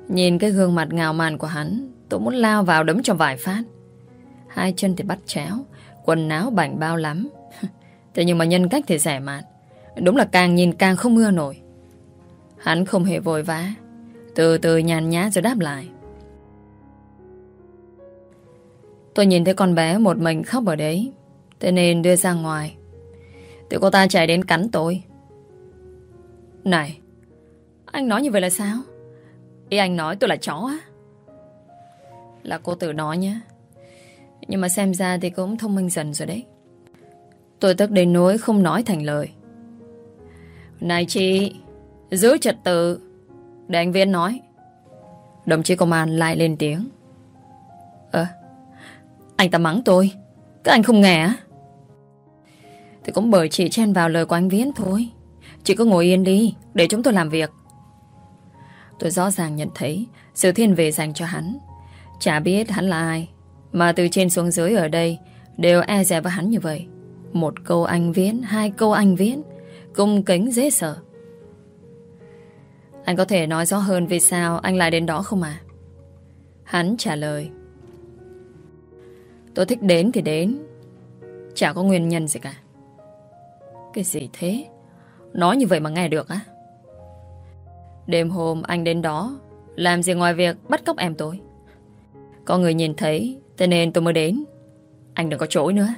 Nhìn cái gương mặt ngào màn của hắn, Tôi muốn lao vào đấm cho vài phát. Hai chân thì bắt chéo, Quần áo bảnh bao lắm. Thế nhưng mà nhân cách thì rẻ mạt. Đúng là càng nhìn càng không mưa nổi. Hắn không hề vội vã. Từ từ nhàn nhã rồi đáp lại. Tôi nhìn thấy con bé một mình khóc ở đấy. Thế nên đưa ra ngoài. Thì cô ta chạy đến cắn tôi. Này anh nói như vậy là sao? Ý anh nói tôi là chó á. Là cô tự nói nhé. Nhưng mà xem ra thì cũng thông minh dần rồi đấy. Tôi tức đến nỗi không nói thành lời. Này chị, Giữ trật tự. Để anh Viên nói. Đồng chí công an lại lên tiếng. Ờ Anh ta mắng tôi. Các anh không nghe á. Thì cũng bởi chị chen vào lời của anh Viễn thôi. Chị cứ ngồi yên đi, Để chúng tôi làm việc. Tôi rõ ràng nhận thấy Sự thiên về dành cho hắn. Chả biết hắn là ai, Mà từ trên xuống dưới ở đây Đều e dè với hắn như vậy. Một câu anh Viễn, Hai câu anh Viễn, Cung kính dễ sợ. Anh có thể nói rõ hơn Vì sao anh lại đến đó không à Hắn trả lời, Tôi thích đến thì đến, Chả có nguyên nhân gì cả. Cái gì thế? Nói như vậy mà nghe được á? Đêm hôm anh đến đó, Làm gì ngoài việc bắt cóc em tôi? Có người nhìn thấy, Thế nên tôi mới đến. Anh đừng có chối nữa.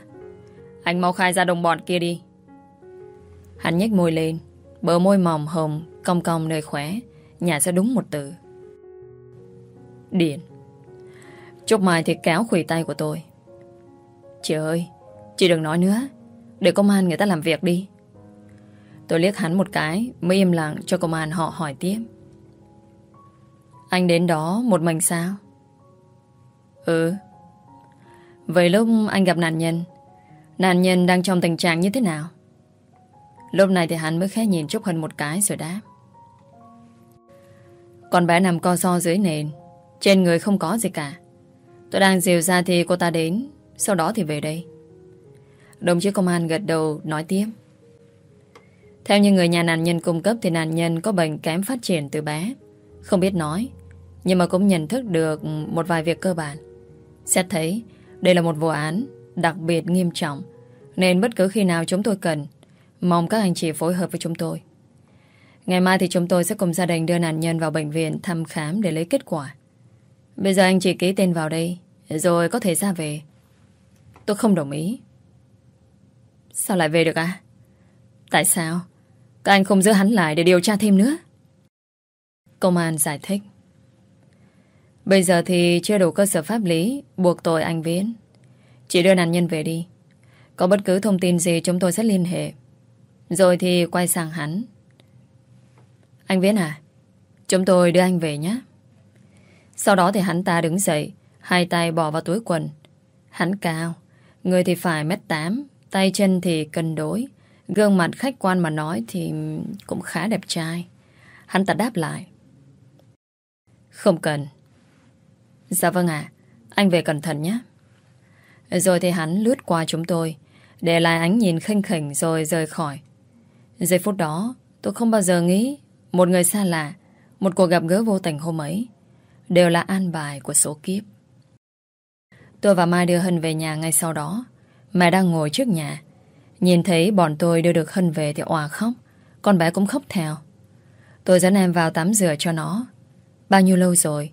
Anh mau khai ra đồng bọn kia đi. Hắn nhếch môi lên, Bờ môi mỏng hồng, Cong cong nơi khóe, Nhả ra đúng một từ. Điện Chúc Mai thì kéo khủy tay của tôi. Chị ơi, Chị đừng nói nữa. Để công an người ta làm việc đi. Tôi liếc hắn một cái, Mới im lặng cho công an họ hỏi tiếp. Anh đến đó một mình sao? Ừ. Vậy lúc anh gặp nạn nhân Nạn nhân đang trong tình trạng như thế nào? Lúc này thì hắn mới khẽ nhìn Trúc Hân một cái rồi đáp. Con bé nằm co so dưới nền, Trên người không có gì cả. Tôi đang dìu ra thì cô ta đến, Sau đó thì về đây. Đồng chí công an gật đầu, nói tiếp theo như người nhà nạn nhân cung cấp thì nạn nhân có bệnh kém phát triển từ bé. Không biết nói, nhưng mà cũng nhận thức được một vài việc cơ bản. Xét thấy, đây là một vụ án đặc biệt nghiêm trọng, nên bất cứ khi nào chúng tôi cần, mong các anh chị phối hợp với chúng tôi. Ngày mai thì chúng tôi sẽ cùng gia đình đưa nạn nhân vào bệnh viện thăm khám để lấy kết quả. Bây giờ anh chị ký tên vào đây, rồi có thể ra về. Tôi không đồng ý. Sao lại về được à? Tại sao? Các anh không giữ hắn lại để điều tra thêm nữa. Công an giải thích. Bây giờ thì chưa đủ cơ sở pháp lý, Buộc tội anh Viễn. Chỉ đưa nạn nhân về đi. Có bất cứ thông tin gì chúng tôi sẽ liên hệ. Rồi thì quay sang hắn. Anh Viễn à Chúng tôi đưa anh về nhé. Sau đó thì hắn ta đứng dậy, Hai tay bỏ vào túi quần. Hắn cao, Người thì phải mét tám, Tay chân thì cân đối. Gương mặt khách quan mà nói thì cũng khá đẹp trai. Hắn ta đáp lại. Không cần. Dạ vâng ạ. anh về cẩn thận nhé. Rồi thì hắn lướt qua chúng tôi, để lại ánh nhìn khinh khỉnh rồi rời khỏi. Giây phút đó, tôi không bao giờ nghĩ một người xa lạ, một cuộc gặp gỡ vô tình hôm ấy, đều là an bài của số kiếp. Tôi và Mai đưa Hân về nhà ngay sau đó. Mẹ đang ngồi trước nhà, Nhìn thấy bọn tôi đưa được Hân về thì òa khóc. Con bé cũng khóc theo. Tôi dẫn em vào tắm rửa cho nó. Bao nhiêu lâu rồi?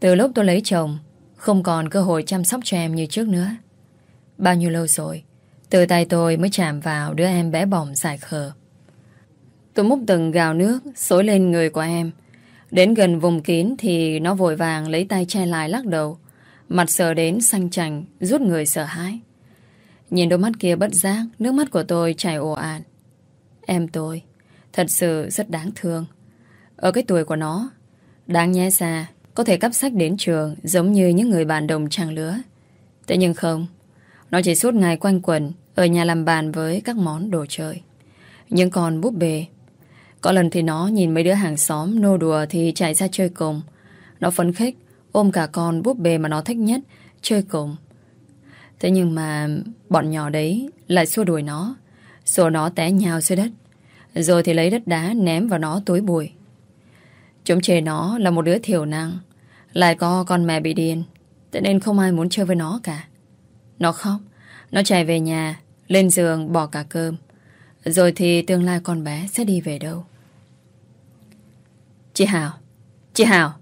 Từ lúc tôi lấy chồng, Không còn cơ hội chăm sóc cho em như trước nữa. Bao nhiêu lâu rồi? Từ tay tôi mới chạm vào đứa em bé bỏng dài khờ. Tôi múc từng gào nước Xối lên người của em. Đến gần vùng kín thì nó vội vàng lấy tay che lại lắc đầu. Mặt sờ đến xanh chành, Rút người sợ hãi. Nhìn đôi mắt kia bất giác, Nước mắt của tôi chảy ồ ạt. Em tôi, Thật sự rất đáng thương. Ở cái tuổi của nó, Đáng nhé ra Có thể cắp sách đến trường Giống như những người bạn đồng trang lứa. Thế nhưng không, Nó chỉ suốt ngày quanh quẩn Ở nhà làm bàn với các món đồ chơi. Nhưng còn búp bê. Có lần thì nó nhìn mấy đứa hàng xóm Nô đùa thì chạy ra chơi cùng. Nó phấn khích Ôm cả con búp bê mà nó thích nhất, Chơi cùng. Thế nhưng mà bọn nhỏ đấy lại xua đuổi nó, rồi nó té nhào dưới đất. Rồi thì lấy đất đá ném vào nó túi bụi. Chúng chê nó là một đứa thiểu năng. Lại có con mẹ bị điên. Thế nên không ai muốn chơi với nó cả. Nó khóc. Nó chạy về nhà Lên giường bỏ cả cơm. Rồi thì tương lai con bé sẽ đi về đâu? Chị Hảo Chị Hảo.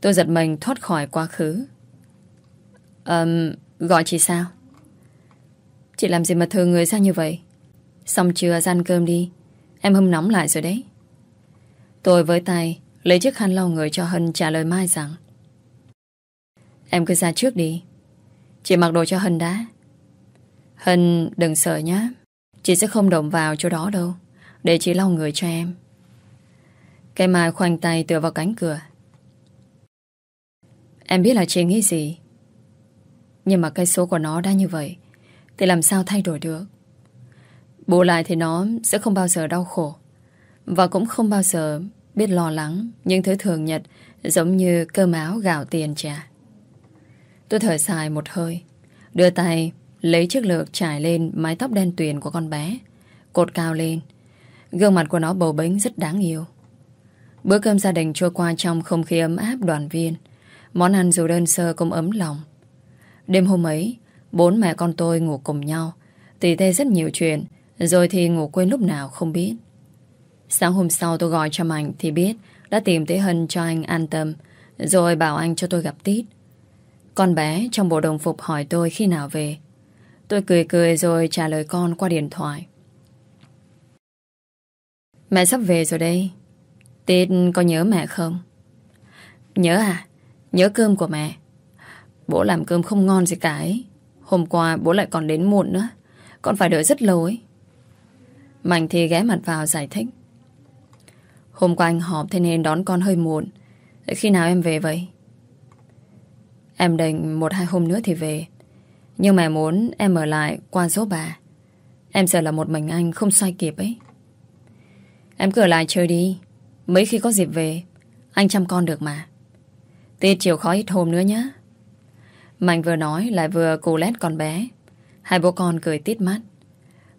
Tôi giật mình thoát khỏi quá khứ. Um, Gọi chị sao? Chị làm gì mà thừa người ra như vậy? Xong chưa ăn cơm đi. Em hâm nóng lại rồi đấy. Tôi với tay Lấy chiếc khăn lau người cho Hân trả lời Mai rằng, Em cứ ra trước đi. Chị mặc đồ cho Hân đã. Hân, đừng sợ nhá. Chị sẽ không động vào chỗ đó đâu. Để chị lau người cho em. Cái Mai khoanh tay tựa vào cánh cửa. Em biết là chị nghĩ gì? Nhưng mà cái số của nó đã như vậy Thì làm sao thay đổi được Bù lại thì nó sẽ không bao giờ đau khổ Và cũng không bao giờ biết lo lắng những thứ thường nhật giống như cơm áo gạo tiền trả. Tôi thở dài một hơi, đưa tay lấy chiếc lược trải lên mái tóc đen tuyền của con bé, cột cao lên. Gương mặt của nó bầu bĩnh rất đáng yêu. Bữa cơm gia đình trôi qua trong không khí ấm áp đoàn viên. Món ăn dù đơn sơ cũng ấm lòng. Đêm hôm ấy, bốn mẹ con tôi ngủ cùng nhau, tỉ tê rất nhiều chuyện, rồi thì ngủ quên lúc nào không biết. Sáng hôm sau tôi gọi cho Mạnh thì biết đã tìm thấy Hân cho anh an tâm, rồi bảo anh cho tôi gặp Tít. Con bé trong bộ đồng phục hỏi tôi khi nào về. Tôi cười cười rồi trả lời con qua điện thoại. Mẹ sắp về rồi đây. Tít có nhớ mẹ không? Nhớ à? Nhớ cơm của mẹ. Bố làm cơm không ngon gì cả ấy. Hôm qua bố lại còn đến muộn nữa. còn phải đợi rất lâu ấy. Mạnh thì ghé mặt vào giải thích. Hôm qua anh họp thế nên đón con hơi muộn. Khi nào em về vậy? Em định một hai hôm nữa thì về. Nhưng mà muốn em ở lại qua số bà. Em sợ là một mình anh không xoay kịp ấy. Em cứ ở lại chơi đi. Mấy khi có dịp về, anh chăm con được mà. Tiết chiều khó ít hôm nữa nhé. Mạnh vừa nói lại vừa cù lét con bé. Hai bố con cười tít mắt.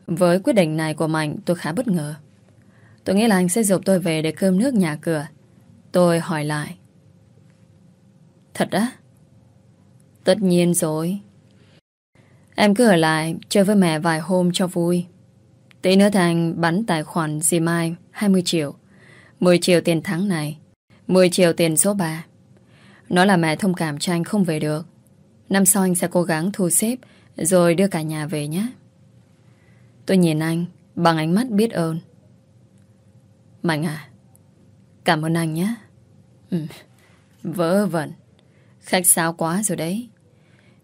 Với quyết định này của Mạnh, tôi khá bất ngờ. Tôi nghĩ là anh sẽ dục tôi về để cơm nước nhà cửa. Tôi hỏi lại. Thật á? Tất nhiên rồi. Em cứ ở lại, chơi với mẹ vài hôm cho vui. Tí nữa Thành bắn tài khoản dì Mai 20 triệu. 10 triệu tiền tháng này. 10 triệu tiền số 3. Nó là mẹ thông cảm cho anh không về được. Năm sau anh sẽ cố gắng thu xếp, rồi đưa cả nhà về nhé. Tôi nhìn anh, bằng ánh mắt biết ơn. Mạnh à Cảm ơn anh nhé ừ. Vỡ vẩn Khách sáo quá rồi đấy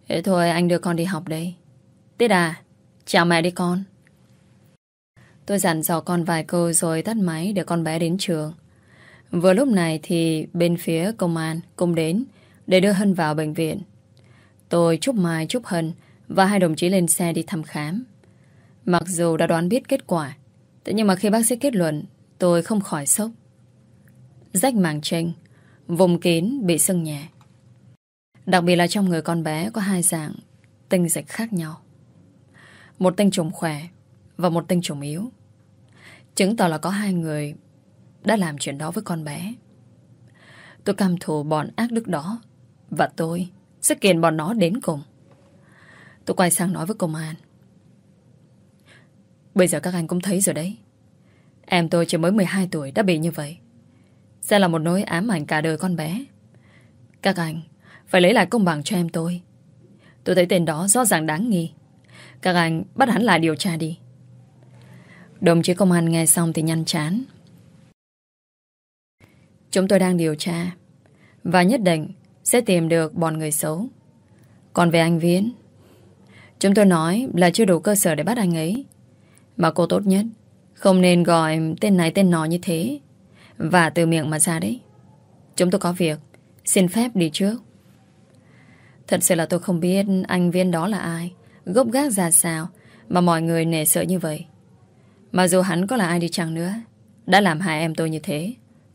Thế thôi, anh đưa con đi học đây Tiết à Chào mẹ đi con Tôi dặn dò con vài câu rồi tắt máy để con bé đến trường. Vừa lúc này thì bên phía công an cũng đến để đưa Hân vào bệnh viện. Tôi chúc Mai chúc Hân và hai đồng chí lên xe đi thăm khám. Mặc dù đã đoán biết kết quả, thế nhưng mà khi bác sĩ kết luận Tôi không khỏi sốc. Rách màng tranh Vùng kín bị sưng nhẹ. Đặc biệt là trong người con bé Có hai dạng tinh dịch khác nhau. Một tinh trùng khỏe Và một tinh trùng yếu. Chứng tỏ là có hai người Đã làm chuyện đó với con bé. Tôi căm thù bọn ác đức đó Và tôi sẽ kiện bọn nó đến cùng. Tôi quay sang nói với công an. Bây giờ các anh cũng thấy rồi đấy. Em tôi chỉ mới 12 tuổi, đã bị như vậy. Sẽ là một nỗi ám ảnh cả đời con bé. Các anh, Phải lấy lại công bằng cho em tôi. Tôi thấy tên đó rõ ràng đáng nghi. Các anh, bắt hắn lại điều tra đi. Đồng chí công an nghe xong thì nhăn chán. Chúng tôi đang điều tra. Và nhất định sẽ tìm được bọn người xấu. Còn về anh Viễn, Chúng tôi nói là chưa đủ cơ sở để bắt anh ấy. Mà cô tốt nhất, không nên gọi tên này tên nọ như thế. Và từ miệng mà ra đấy, Chúng tôi có việc, Xin phép đi trước. Thật sự là tôi không biết anh Viễn đó là ai, Gốc gác ra sao Mà mọi người nể sợ như vậy. Mà dù hắn có là ai đi chăng nữa, Đã làm hại em tôi như thế,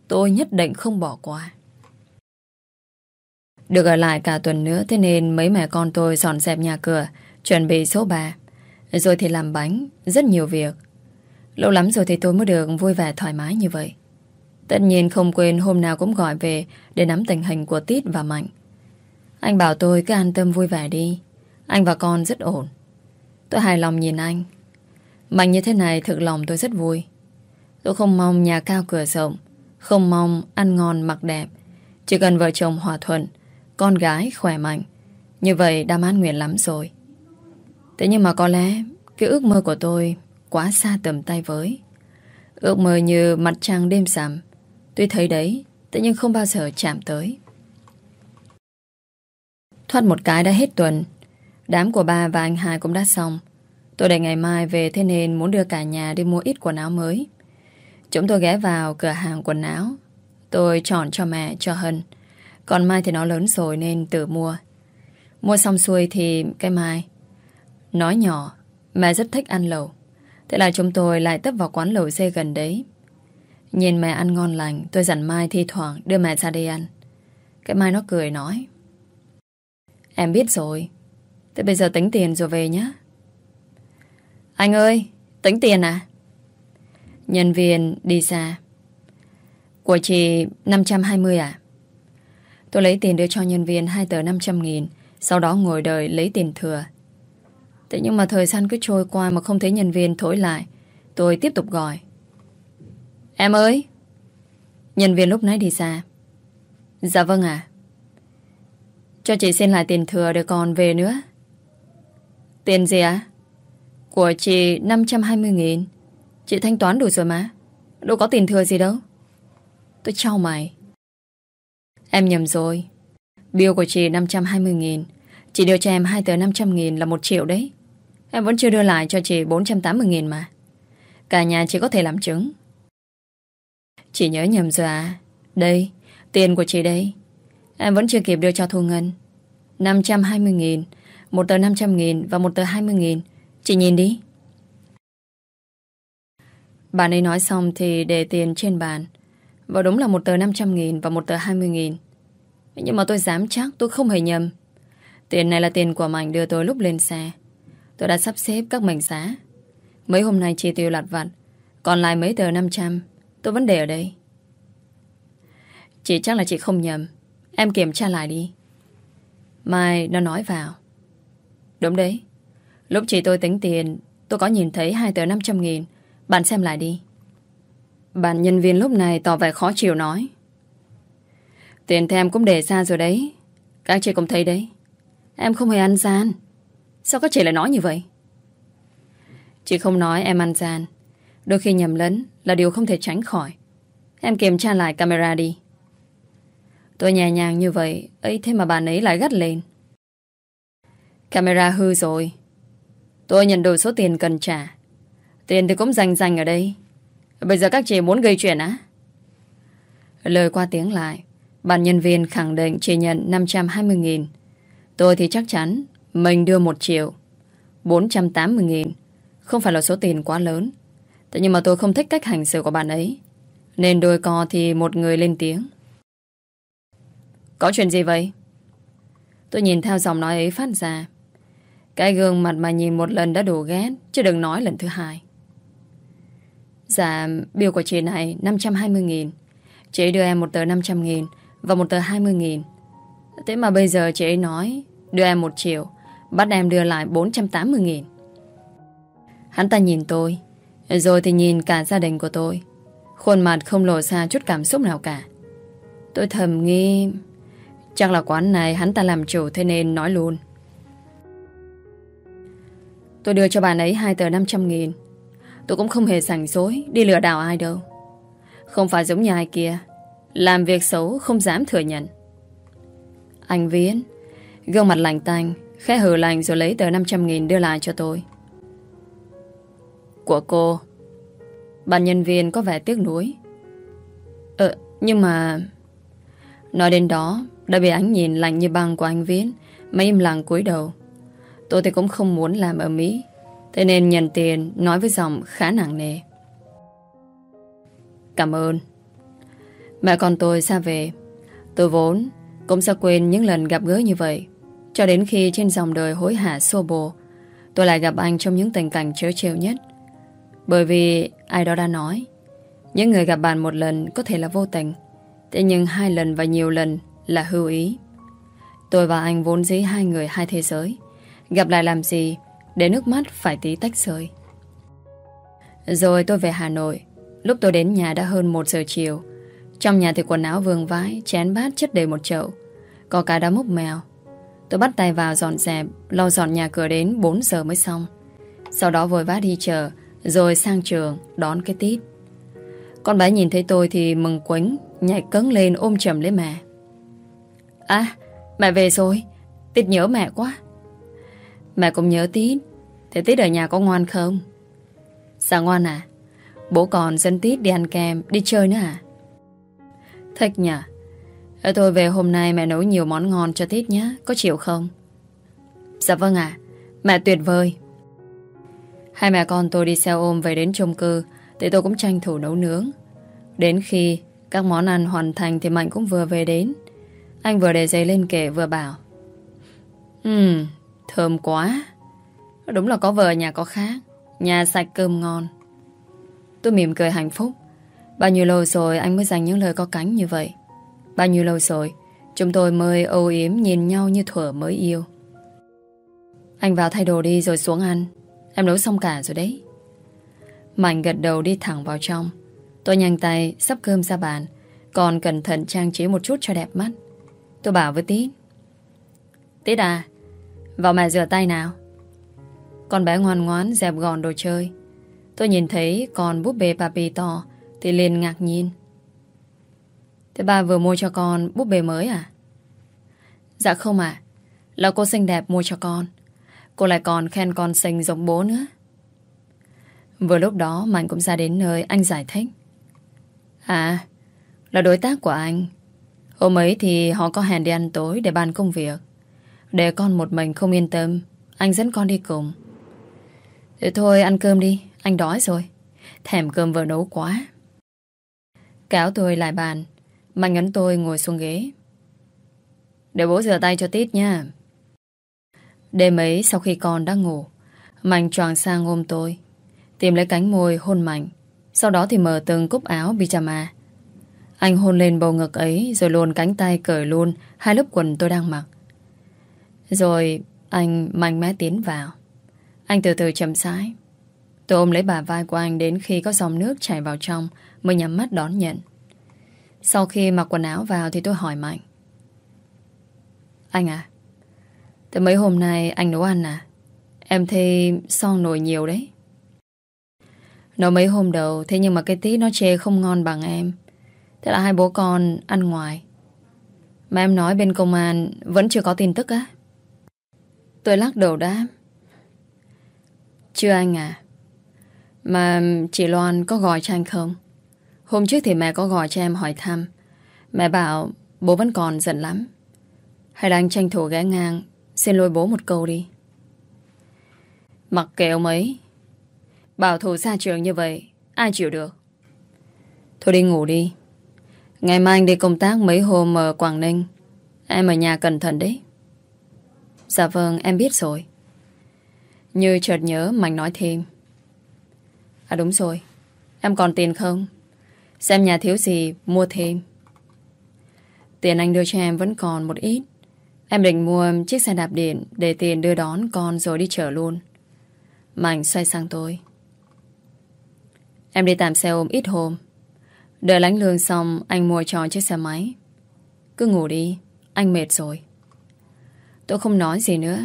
Tôi nhất định không bỏ qua. Được ở lại cả tuần nữa Thế nên mấy mẹ con tôi dọn dẹp nhà cửa Chuẩn bị số 3 Rồi thì làm bánh Rất nhiều việc Lâu lắm rồi thì tôi mới được vui vẻ thoải mái như vậy. Tất nhiên không quên hôm nào cũng gọi về để nắm tình hình của Tít và Mạnh. Anh bảo tôi cứ an tâm vui vẻ đi. Anh và con rất ổn. Tôi hài lòng nhìn anh. Mạnh như thế này thực lòng tôi rất vui. Tôi không mong nhà cao cửa rộng, không mong ăn ngon mặc đẹp. Chỉ cần vợ chồng hòa thuận, con gái khỏe mạnh. Như vậy đã mãn nguyện lắm rồi. Thế nhưng mà có lẽ cái ước mơ của tôi quá xa tầm tay với. Ước mơ như mặt trăng đêm sầm. tuy thấy đấy, thế nhưng không bao giờ chạm tới. Thoát một cái đã hết tuần. Đám của ba và anh hai cũng đã xong. Tôi để ngày mai về thế nên muốn đưa cả nhà đi mua ít quần áo mới. Chúng tôi ghé vào cửa hàng quần áo. Tôi chọn cho mẹ, cho Hân. Còn Mai thì nó lớn rồi nên tự mua. Mua xong xuôi thì cái Mai nói nhỏ mẹ rất thích ăn lẩu. Thế là chúng tôi lại tấp vào quán lẩu dê gần đấy. Nhìn mẹ ăn ngon lành, tôi dặn Mai thi thoảng đưa mẹ ra đây ăn. Cái Mai nó cười nói. Em biết rồi. Thế bây giờ tính tiền rồi về nhé. Anh ơi, tính tiền à? Nhân viên đi xa. Của chị 520 à? Tôi lấy tiền đưa cho nhân viên hai tờ 500 nghìn, Sau đó ngồi đợi lấy tiền thừa. Thế nhưng mà thời gian cứ trôi qua Mà không thấy nhân viên thổi lại. Tôi tiếp tục gọi. Em ơi! Nhân viên lúc nãy đi xa. Dạ vâng ạ. Cho chị xin lại tiền thừa để còn về nữa. Tiền gì ạ? Của chị 520 nghìn. Chị thanh toán đủ rồi mà. Đâu có tiền thừa gì đâu. Tôi trao mày. Em nhầm rồi. Bill của chị 520.000. Chị đưa cho em 2 tờ 500.000 là 1 triệu đấy. Em vẫn chưa đưa lại cho chị 480.000 mà. Cả nhà chị có thể làm chứng. Chị nhớ nhầm rồi à? Đây, tiền của chị đây. Em vẫn chưa kịp đưa cho Thu Ngân. 520.000, Một tờ 500.000 và một tờ 20.000. Chị nhìn đi. Bạn ấy nói xong thì để tiền trên bàn. Và đúng là một tờ 500 nghìn và một tờ 20 nghìn. Nhưng mà tôi dám chắc tôi không hề nhầm. Tiền này là tiền của Mạnh đưa tôi lúc lên xe. Tôi đã sắp xếp các mảnh giá. Mấy hôm nay chi tiêu lặt vặt. Còn lại mấy tờ 500 Tôi vẫn để ở đây. Chị chắc là chị không nhầm. Em kiểm tra lại đi. Mai nó nói vào. Đúng đấy. Lúc chị tôi tính tiền, Tôi có nhìn thấy hai tờ 500 nghìn. Bạn xem lại đi. Bạn nhân viên lúc này tỏ vẻ khó chịu nói. Tiền thì em cũng để ra rồi đấy. Các chị cũng thấy đấy. Em không hề ăn gian. Sao các chị lại nói như vậy? Chị không nói em ăn gian. Đôi khi nhầm lẫn là điều không thể tránh khỏi. Em kiểm tra lại camera đi. Tôi nhẹ nhàng như vậy, ấy thế mà bạn ấy lại gắt lên. Camera hư rồi. Tôi nhận đủ số tiền cần trả. Tiền thì cũng dành dành ở đây. Bây giờ các chị muốn gây chuyện á? Lời qua tiếng lại, Bạn nhân viên khẳng định chỉ nhận 520.000 Tôi thì chắc chắn Mình đưa 1 triệu 480.000 Không phải là số tiền quá lớn, Thế nhưng mà tôi không thích cách hành xử của bạn ấy, Nên đôi co thì một người lên tiếng. Có chuyện gì vậy? Tôi nhìn theo giọng nói ấy phát ra. Cái gương mặt mà nhìn một lần đã đủ ghét, Chứ đừng nói lần thứ hai. Dạ Bill của chị này 520.000 Chị đưa em một tờ 500.000 Và một tờ 20.000 Thế mà bây giờ chị ấy nói, Đưa em một triệu, Bắt em đưa lại 480.000 Hắn ta nhìn tôi, Rồi thì nhìn cả gia đình của tôi. Khuôn mặt không lộ ra chút cảm xúc nào cả. Tôi thầm nghi, Chắc là quán này hắn ta làm chủ Thế nên nói luôn. Tôi đưa cho bạn ấy hai tờ 500 nghìn Tôi cũng không hề sảnh dối Đi lừa đảo ai đâu. Không phải giống như ai kia, Làm việc xấu không dám thừa nhận. Anh Viễn, Gương mặt lạnh tanh, Khẽ hừ lạnh rồi lấy tờ 500 nghìn đưa lại cho tôi. Của cô, Bạn nhân viên có vẻ tiếc nuối. Ờ Nhưng mà, Nói đến đó, Đã bị ánh nhìn lạnh như băng của anh Viễn Mà im lặng cúi đầu. Tôi thì cũng không muốn làm ở Mỹ Thế nên nhận tiền nói với giọng khá nặng nề. Cảm ơn. Mẹ con tôi xa về. Tôi vốn cũng sẽ quên những lần gặp gỡ như vậy. Cho đến khi trên dòng đời hối hả xô bồ, Tôi lại gặp anh trong những tình cảnh trớ trêu nhất. Bởi vì ai đó đã nói, Những người gặp bạn một lần có thể là vô tình. Thế nhưng hai lần và nhiều lần là hưu ý. Tôi và anh vốn dĩ hai người hai thế giới. Gặp lại làm gì để nước mắt phải tí tách rơi. Rồi tôi về Hà Nội. Lúc tôi đến nhà đã hơn một giờ chiều. Trong nhà thì quần áo vương vãi, Chén bát chất đầy một chậu. Có cả đá múc mèo. Tôi bắt tay vào dọn dẹp, Lau dọn nhà cửa đến 4 giờ mới xong. Sau đó vội vã đi chờ Rồi sang trường, đón cái tít. Con bé nhìn thấy tôi thì mừng quính, Nhảy cấn lên ôm chầm lấy mẹ. À mẹ về rồi. Tít nhớ mẹ quá. Mẹ cũng nhớ Tít Thế Tít ở nhà có ngoan không? Dạ ngoan à Bố còn dẫn Tít đi ăn kem, Đi chơi nữa à Thích nhỉ Tôi về hôm nay mẹ nấu nhiều món ngon cho Tít nhé. Có chịu không? Dạ vâng ạ. Mẹ tuyệt vời. Hai mẹ con tôi đi xe ôm về đến chung cư, Thì tôi cũng tranh thủ nấu nướng. Đến khi các món ăn hoàn thành Thì Mạnh cũng vừa về đến. Anh vừa để giấy lên kệ vừa bảo, Ừm Thơm quá. Đúng là có vợ nhà có khác, Nhà sạch cơm ngon. Tôi mỉm cười hạnh phúc. Bao nhiêu lâu rồi anh mới dành những lời có cánh như vậy? Bao nhiêu lâu rồi, Chúng tôi mới âu yếm nhìn nhau như thuở mới yêu. Anh vào thay đồ đi rồi xuống ăn. Em nấu xong cả rồi đấy. Mạnh gật đầu đi thẳng vào trong. Tôi nhanh tay sắp cơm ra bàn, Còn cẩn thận trang trí một chút cho đẹp mắt. Tôi bảo với Tít. Tít à vào mẹ rửa tay nào. Con bé ngoan ngoán dẹp gọn đồ chơi. Tôi nhìn thấy con búp bê papi to, Thì liền ngạc nhiên. Thế bà vừa mua cho con búp bê mới à? Dạ không ạ. Là cô xinh đẹp mua cho con. Cô lại còn khen con xinh giống bố nữa. Vừa lúc đó Mạnh cũng ra đến nơi anh giải thích. À Là đối tác của anh. Hôm ấy thì họ có hẹn đi ăn tối Để bàn công việc. Để con một mình không yên tâm, Anh dẫn con đi cùng. Thế thôi, ăn cơm đi, Anh đói rồi. Thèm cơm vừa nấu quá. Cáo tôi lại bàn Mạnh ấn tôi ngồi xuống ghế. Để bố rửa tay cho Tít nha. Đêm ấy, sau khi con đang ngủ, Mạnh choàng sang ôm tôi, Tìm lấy cánh môi hôn Mạnh. Sau đó thì mở từng cúc áo pyjama. Anh hôn lên bầu ngực ấy, Rồi luồn cánh tay cởi luôn Hai lớp quần tôi đang mặc. Rồi anh mạnh mẽ tiến vào. Anh từ từ chậm rãi. Tôi ôm lấy bà vai của anh Đến khi có dòng nước chảy vào trong, Mới nhắm mắt đón nhận. Sau khi mặc quần áo vào thì tôi hỏi Mạnh. Anh à Từ mấy hôm nay anh nấu ăn à? Em thấy son nồi nhiều đấy. Nấu mấy hôm đầu, Thế nhưng mà cái tí nó chê không ngon bằng em. Thế là hai bố con ăn ngoài. Mà em nói bên công an Vẫn chưa có tin tức á. Tôi lắc đầu đáp. Chưa anh à. Mà chị Loan có gọi cho anh không? Hôm trước thì mẹ có gọi cho em hỏi thăm. Mẹ bảo bố vẫn còn giận lắm. Hay đang tranh thủ ghé ngang, Xin lỗi bố một câu đi. Mặc kệ ông ấy. Bảo thủ xa trường như vậy, Ai chịu được? Thôi đi ngủ đi. Ngày mai anh đi công tác mấy hôm ở Quảng Ninh. Em ở nhà cẩn thận đấy. Dạ vâng em biết rồi. Như chợt nhớ, Mạnh nói thêm. À đúng rồi, Em còn tiền không? Xem nhà thiếu gì, mua thêm. Tiền anh đưa cho em vẫn còn một ít. Em định mua chiếc xe đạp điện Để tiền đưa đón con rồi đi chở luôn. Mạnh xoay sang tôi. Em đi tạm xe ôm ít hôm. Đợi lãnh lương xong, Anh mua cho chiếc xe máy. Cứ ngủ đi, Anh mệt rồi. Tôi không nói gì nữa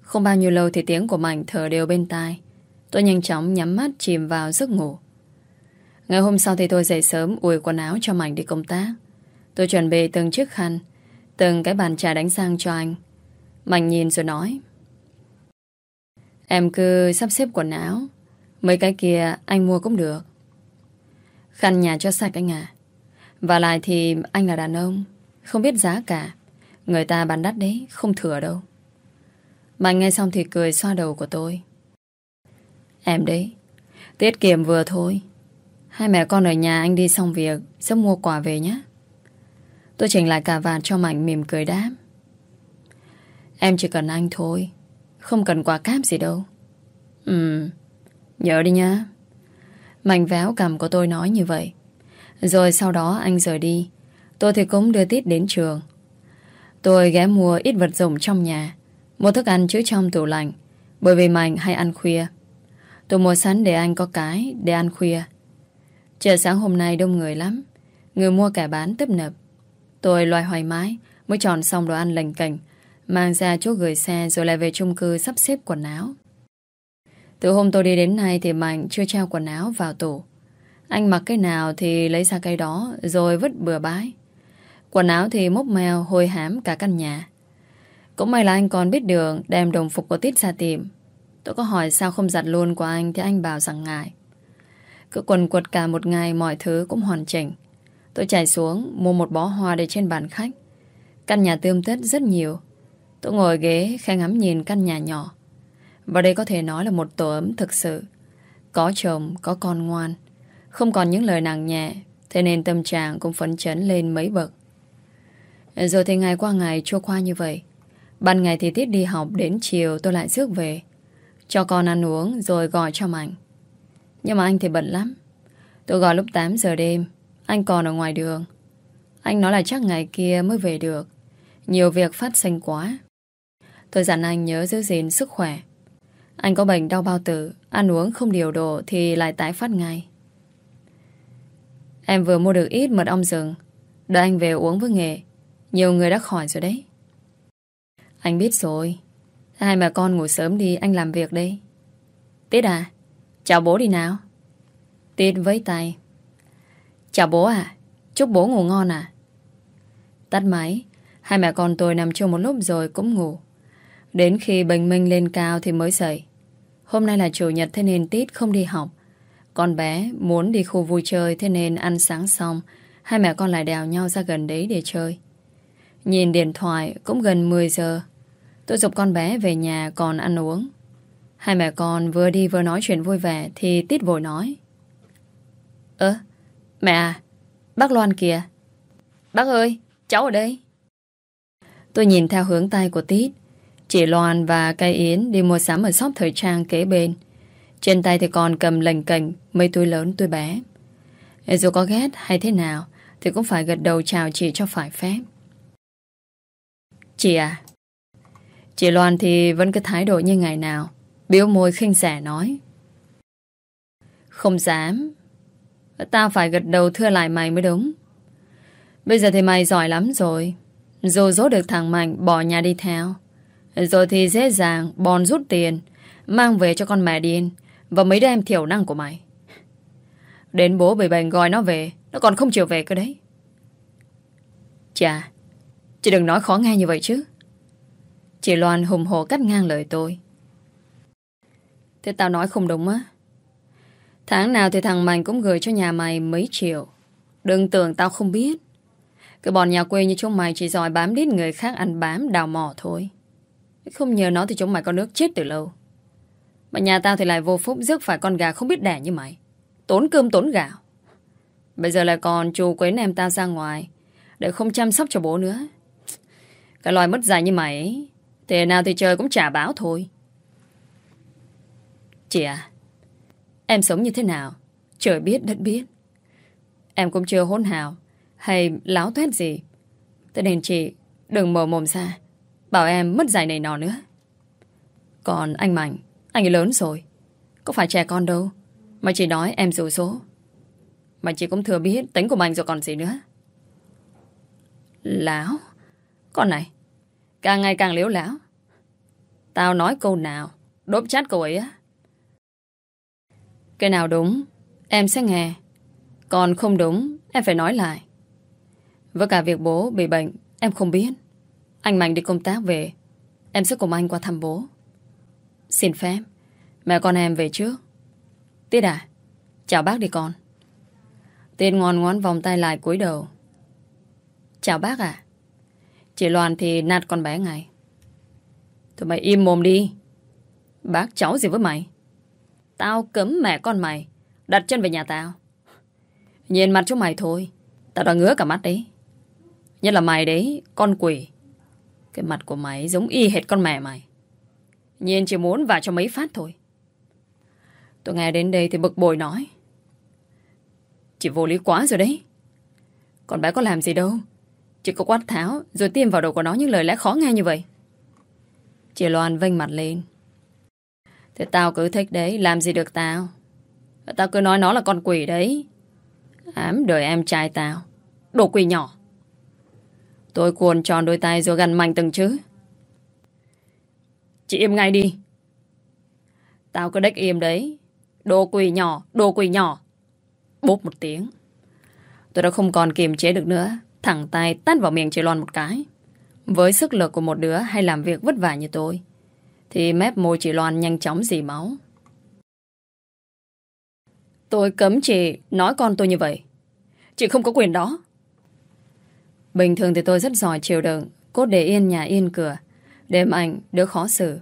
Không bao nhiêu lâu thì tiếng của Mạnh thở đều bên tai Tôi nhanh chóng nhắm mắt chìm vào giấc ngủ Ngày hôm sau thì tôi dậy sớm ủi quần áo cho Mạnh đi công tác. Tôi chuẩn bị từng chiếc khăn, từng cái bàn trà đánh sang cho anh. Mạnh nhìn rồi nói. Em cứ sắp xếp quần áo. Mấy cái kia anh mua cũng được. Khăn nhà cho sạch anh à. Và lại thì anh là đàn ông, không biết giá cả. Người ta bán đắt đấy, không thừa đâu. Mạnh nghe xong thì cười xoa đầu của tôi. Em đấy, tiết kiệm vừa thôi. Hai mẹ con ở nhà anh đi xong việc Sẽ mua quà về nhé Tôi chỉnh lại cà vạt cho Mạnh mỉm cười đáp Em chỉ cần anh thôi Không cần quà cáp gì đâu Ừ Nhớ đi nhá Mạnh véo cầm của tôi nói như vậy. Rồi sau đó anh rời đi. Tôi thì cũng đưa Tít đến trường. Tôi ghé mua ít vật dụng trong nhà. Mua thức ăn chứa trong tủ lạnh. Bởi vì Mạnh hay ăn khuya. Tôi mua sẵn để anh có cái để ăn khuya. Chợ sáng hôm nay đông người lắm. Người mua cả bán tấp nập. Tôi loay hoài mái mới chọn xong đồ ăn lành cảnh mang ra chỗ gửi xe rồi lại về chung cư sắp xếp quần áo. Từ hôm tôi đi đến nay thì Mạnh chưa treo quần áo vào tủ. Anh mặc cái nào thì lấy ra cái đó rồi vứt bừa bãi. Quần áo thì mốc mèo hôi hám cả căn nhà. Cũng may là anh còn biết đường đem đồng phục của Tít ra tìm. Tôi có hỏi sao không giặt luôn của anh thì anh bảo rằng ngại. Cứ quần quật cả một ngày mọi thứ cũng hoàn chỉnh. Tôi chạy xuống mua một bó hoa để trên bàn khách. Căn nhà tươm tất rất nhiều. Tôi ngồi ghế khe ngắm nhìn căn nhà nhỏ. Và đây có thể nói là một tổ ấm thực sự. Có chồng, có con ngoan. Không còn những lời nặng nhẹ. Thế nên tâm trạng cũng phấn chấn lên mấy bậc. Rồi thì ngày qua ngày trôi qua như vậy. Ban ngày thì Tiết đi học đến chiều tôi lại rước về. Cho con ăn uống rồi gọi cho Mạnh. Nhưng mà anh thì bận lắm. Tôi gọi lúc 8 giờ đêm. Anh còn ở ngoài đường. Anh nói là chắc ngày kia mới về được. Nhiều việc phát sinh quá. Tôi dặn anh nhớ giữ gìn sức khỏe. Anh có bệnh đau bao tử, ăn uống không điều độ thì lại tái phát ngay. Em vừa mua được ít mật ong rừng. Đợi anh về uống với nghề. Nhiều người đã khỏi rồi đấy. Anh biết rồi. Hai mẹ con ngủ sớm đi, anh làm việc đây. tết à? Chào bố đi nào. tết với tay. Chào bố à? Chúc bố ngủ ngon à? Tắt máy. Hai mẹ con tôi nằm chung một lúc rồi cũng ngủ. Đến khi bình minh lên cao thì mới dậy. Hôm nay là chủ nhật thế nên Tít không đi học. Con bé muốn đi khu vui chơi thế nên ăn sáng xong, hai mẹ con lại đèo nhau ra gần đấy để chơi. Nhìn điện thoại cũng gần 10 giờ. Tôi dục con bé về nhà còn ăn uống. Hai mẹ con vừa đi vừa nói chuyện vui vẻ thì Tít vội nói. Ơ, mẹ à, bác Loan kìa. Bác ơi, cháu ở đây. Tôi nhìn theo hướng tay của Tít. Chị Loan và cây Yến đi mua sắm ở shop thời trang kế bên. Trên tay thì còn cầm lệnh cảnh mấy túi lớn túi bé. Dù có ghét hay thế nào thì cũng phải gật đầu chào chị cho phải phép. Chị à, chị Loan thì vẫn cứ thái độ như ngày nào. Biếu môi khinh rẻ nói. Không dám. Tao phải gật đầu thưa lại mày mới đúng. Bây giờ thì mày giỏi lắm rồi. Dù dỗ được thằng Mạnh bỏ nhà đi theo. Rồi thì dễ dàng bòn rút tiền mang về cho con mẹ điên và mấy đứa em thiểu năng của mày. Đến bố bị bệnh gọi nó về nó còn không chịu về cơ đấy. Chà, chị đừng nói khó nghe như vậy chứ. Chị Loan hùng hổ cắt ngang lời tôi. Thế tao nói không đúng á. Tháng nào thì thằng Mạnh cũng gửi cho nhà mày mấy triệu. Đừng tưởng tao không biết. Cái bọn nhà quê như chúng mày chỉ giỏi bám đít người khác ăn bám, đào mỏ thôi. Không nhờ nó thì chúng mày có nước chết từ lâu. Mà nhà tao thì lại vô phúc rước phải con gà không biết đẻ như mày. Tốn cơm tốn gạo. Bây giờ lại còn chú quấy em tao ra ngoài để không chăm sóc cho bố nữa. Cái loài mất dạy như mày ấy, Thế nào thì trời cũng trả báo thôi. Chị à, em sống như thế nào? Trời biết, đất biết. Em cũng chưa hôn hào hay láo tuét gì. Thế nên chị đừng mở mồm ra bảo em mất dạy này nọ nữa. Còn anh Mạnh, anh ấy lớn rồi. Có phải trẻ con đâu. Mà chị nói em dù số. Mà chị cũng thừa biết tính của Mạnh rồi còn gì nữa. Láo? Con này, càng ngày càng liếu lão Tao nói câu nào, đốp chát câu ấy á. Cái nào đúng, em sẽ nghe. Còn không đúng, em phải nói lại. Với cả việc bố bị bệnh, em không biết. Anh Mạnh đi công tác về, em sẽ cùng anh qua thăm bố. Xin phép, mẹ con em về trước. Tiết à, chào bác đi con. Tiết ngon ngoan vòng tay lại cúi đầu. Chào bác à. Chị Loan thì nạt con bé ngay. Thôi mày im mồm đi. Bác cháu gì với mày? Tao cấm mẹ con mày đặt chân về nhà tao. Nhìn mặt chúng mày thôi. Tao đã ngứa cả mắt đấy. Nhất là mày đấy, con quỷ. Cái mặt của mày giống y hệt con mẹ mày. Nhìn chỉ muốn vào cho mấy phát thôi. Tôi nghe đến đây thì bực bội nói. Chị vô lý quá rồi đấy. Con bé có làm gì đâu. Chị có quát tháo rồi tiêm vào đầu của nó những lời lẽ khó nghe như vậy. Chị Loan vênh mặt lên. Thế tao cứ thích đấy, làm gì được tao. Tao cứ nói nó là con quỷ đấy. Ám đời em trai tao. Đồ quỷ nhỏ. Tôi cuồn tròn đôi tay rồi gần mạnh từng chữ. Chị im ngay đi. Tao cứ đếch im đấy. Đồ quỷ nhỏ, đồ quỷ nhỏ. Bốp một tiếng. Tôi đã không còn kiềm chế được nữa. Thẳng tay tát vào miệng chị Loan một cái. Với sức lực của một đứa hay làm việc vất vả như tôi, thì mép môi chị Loan nhanh chóng dì máu. Tôi cấm chị nói con tôi như vậy. Chị không có quyền đó. Bình thường thì tôi rất giỏi chịu đựng, cốt để yên nhà yên cửa. Đêm ảnh, đứa khó xử.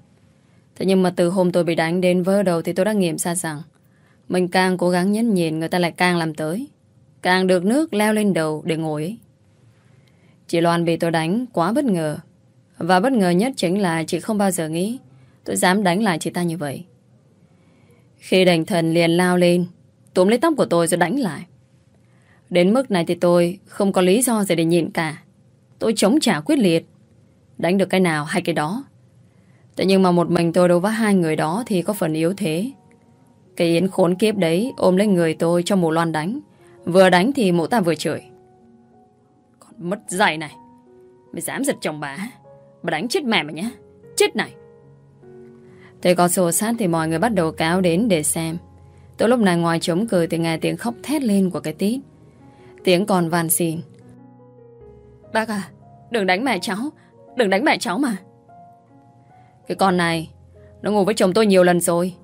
Thế nhưng mà từ hôm tôi bị đánh đến vỡ đầu thì tôi đã nghiệm ra rằng mình càng cố gắng nhẫn nhìn người ta lại càng làm tới. Càng được nước leo lên đầu để ngồi ấy. Chị Loan bị tôi đánh quá bất ngờ. Và bất ngờ nhất chính là chị không bao giờ nghĩ tôi dám đánh lại chị ta như vậy. Khi đành thần liền lao lên, túm lấy tóc của tôi rồi đánh lại. Đến mức này thì tôi không có lý do gì để nhịn cả. Tôi chống trả quyết liệt. Đánh được cái nào hay cái đó. Thế nhưng mà một mình tôi đối với hai người đó thì có phần yếu thế. Cái yến khốn kiếp đấy ôm lấy người tôi cho mù loan đánh. Vừa đánh thì mụ ta vừa chửi. Mất dạy này. Mày dám giật chồng bà. Bà đánh chết mẹ mày nhé. Chết này. Thế có sổ sát thì mọi người bắt đầu cáo đến để xem. Tôi lúc này ngoài chống cười thì nghe tiếng khóc thét lên của cái tít. Tiếng còn van xin. Bác à, đừng đánh mẹ cháu. Đừng đánh mẹ cháu mà. Cái con này, nó ngủ với chồng tôi nhiều lần rồi.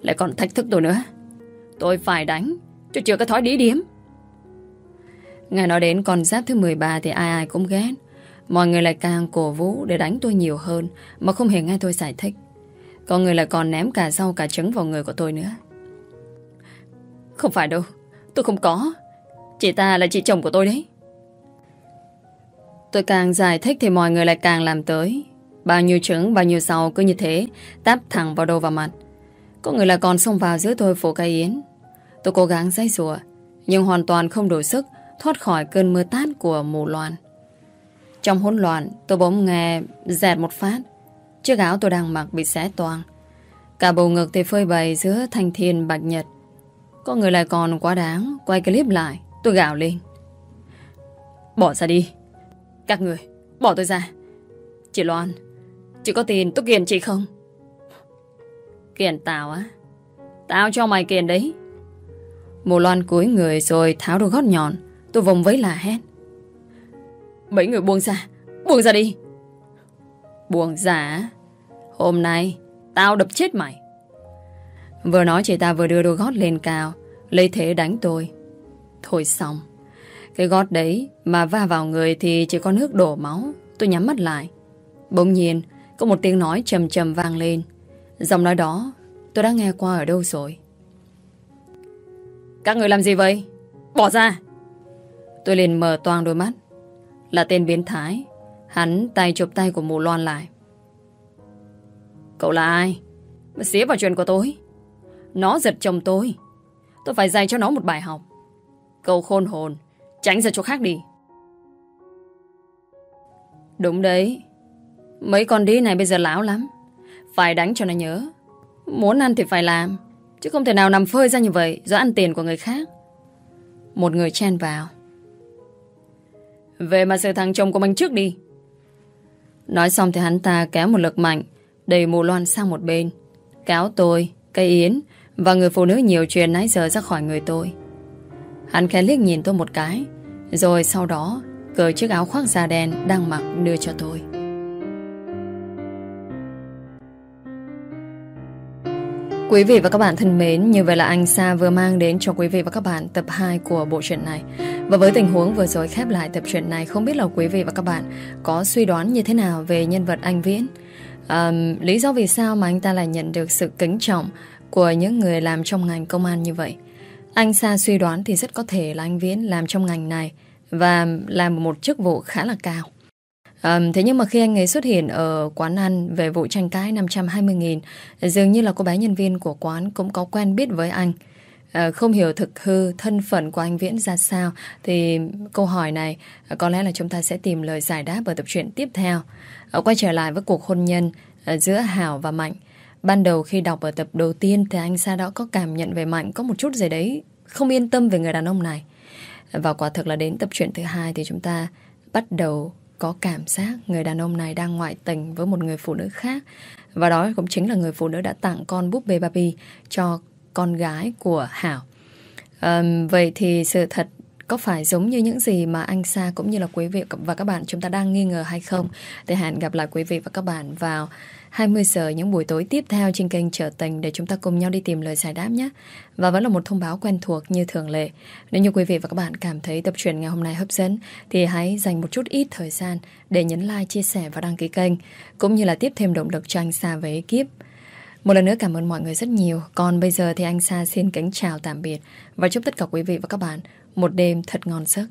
Lại còn thách thức tôi nữa. Tôi phải đánh, cho chưa cái thói đĩ điếm. Ngày nói đến con giáp thứ 13 thì ai ai cũng ghét. Mọi người lại càng cổ vũ để đánh tôi nhiều hơn mà không hề nghe tôi giải thích. Có người lại còn ném cả rau cả trứng vào người của tôi nữa. Không phải đâu, tôi không có. Chị ta là chị chồng của tôi đấy. Tôi càng giải thích thì mọi người lại càng làm tới. Bao nhiêu trứng, bao nhiêu rau cứ như thế, táp thẳng vào đầu và mặt. Có người lại còn xông vào giữa tôi phủ cây yến. Tôi cố gắng dây rùa, nhưng hoàn toàn không đủ sức thoát khỏi cơn mưa tát của mù loạn. Trong hỗn loạn, tôi bỗng nghe dẹt một phát. Chiếc áo tôi đang mặc bị xé toang. Cả bầu ngực thì phơi bày giữa thanh thiên bạch nhật. Có người lại còn quá đáng, quay clip lại. Tôi gào lên. Bỏ ra đi. Các người, bỏ tôi ra. Chị Loan, chị có tiền tôi kiền chị không? Kiền tao á? Tao cho mày kiền đấy. Mù Loan cúi người rồi tháo đôi gót nhọn. Tôi vùng với là hét. Mấy người buông ra, buông ra đi. Buông ra Hôm nay, tao đập chết mày. Vừa nói chị ta vừa đưa đôi gót lên cao, lấy thế đánh tôi. Thôi xong. Cái gót đấy mà va vào người thì chỉ có nước đổ máu. Tôi nhắm mắt lại. Bỗng nhiên, có một tiếng nói trầm trầm vang lên. Giọng nói đó tôi đã nghe qua ở đâu rồi. Các người làm gì vậy? Bỏ ra! Tôi liền mở toang đôi mắt. Là tên biến thái. Hắn tay chụp tay của mù loan lại. Cậu là ai? Mà xía vào chuyện của tôi. Nó giật chồng tôi. Tôi phải dạy cho nó một bài học. Cậu khôn hồn. Tránh ra chỗ khác đi. Đúng đấy. Mấy con đi này bây giờ lão lắm. Phải đánh cho nó nhớ. Muốn ăn thì phải làm. Chứ không thể nào nằm phơi ra như vậy do ăn tiền của người khác. Một người chen vào. Về mà sợ thằng chồng của mình trước đi. Nói xong thì hắn ta kéo một lực mạnh đẩy mù loan sang một bên. Cáo tôi, cây yến và người phụ nữ nhiều chuyện nãy giờ ra khỏi người tôi. Hắn khẽ liếc nhìn tôi một cái, rồi sau đó cởi chiếc áo khoác da đen đang mặc đưa cho tôi. Quý vị và các bạn thân mến, như vậy là anh Sa vừa mang đến cho quý vị và các bạn tập 2 của bộ truyện này. Và với tình huống vừa rồi khép lại tập truyện này, không biết là quý vị và các bạn có suy đoán như thế nào về nhân vật anh Viễn? Um, lý do vì sao mà anh ta lại nhận được sự kính trọng của những người làm trong ngành công an như vậy? Anh Sa suy đoán thì rất có thể là anh Viễn làm trong ngành này và làm một chức vụ khá là cao. Um, thế nhưng mà khi anh ấy xuất hiện ở quán ăn về vụ tranh cãi 520.000, dường như là cô bé nhân viên của quán cũng có quen biết với anh. à, không hiểu thực hư thân phận của anh Viễn ra sao thì câu hỏi này ờ, có lẽ là chúng ta sẽ tìm lời giải đáp ở tập truyện tiếp theo. À, quay trở lại với cuộc hôn nhân giữa Hảo và Mạnh. Ban đầu khi đọc ở tập đầu tiên thì anh Sa đã có cảm nhận về Mạnh có một chút gì đấy không yên tâm về người đàn ông này. Và quả thực là đến tập truyện thứ hai thì chúng ta bắt đầu có cảm giác người đàn ông này đang ngoại tình với một người phụ nữ khác. Và đó cũng chính là người phụ nữ đã tặng con búp bê Barbie cho con gái của Hảo. À, vậy thì sự thật có phải giống như những gì mà anh Sa cũng như là quý vị và các bạn chúng ta đang nghi ngờ hay không? Thì hẹn gặp lại quý vị và các bạn vào 20 giờ những buổi tối tiếp theo trên kênh Trở Tình để chúng ta cùng nhau đi tìm lời giải đáp nhé. Và vẫn là một thông báo quen thuộc như thường lệ. Nếu như quý vị và các bạn cảm thấy tập truyện ngày hôm nay hấp dẫn thì hãy dành một chút ít thời gian để nhấn like, chia sẻ và đăng ký kênh cũng như là tiếp thêm động lực cho anh Sa với ekip. Một lần nữa cảm ơn mọi người rất nhiều. Còn bây giờ thì anh Sa xin kính chào tạm biệt và chúc tất cả quý vị và các bạn một đêm thật ngon giấc.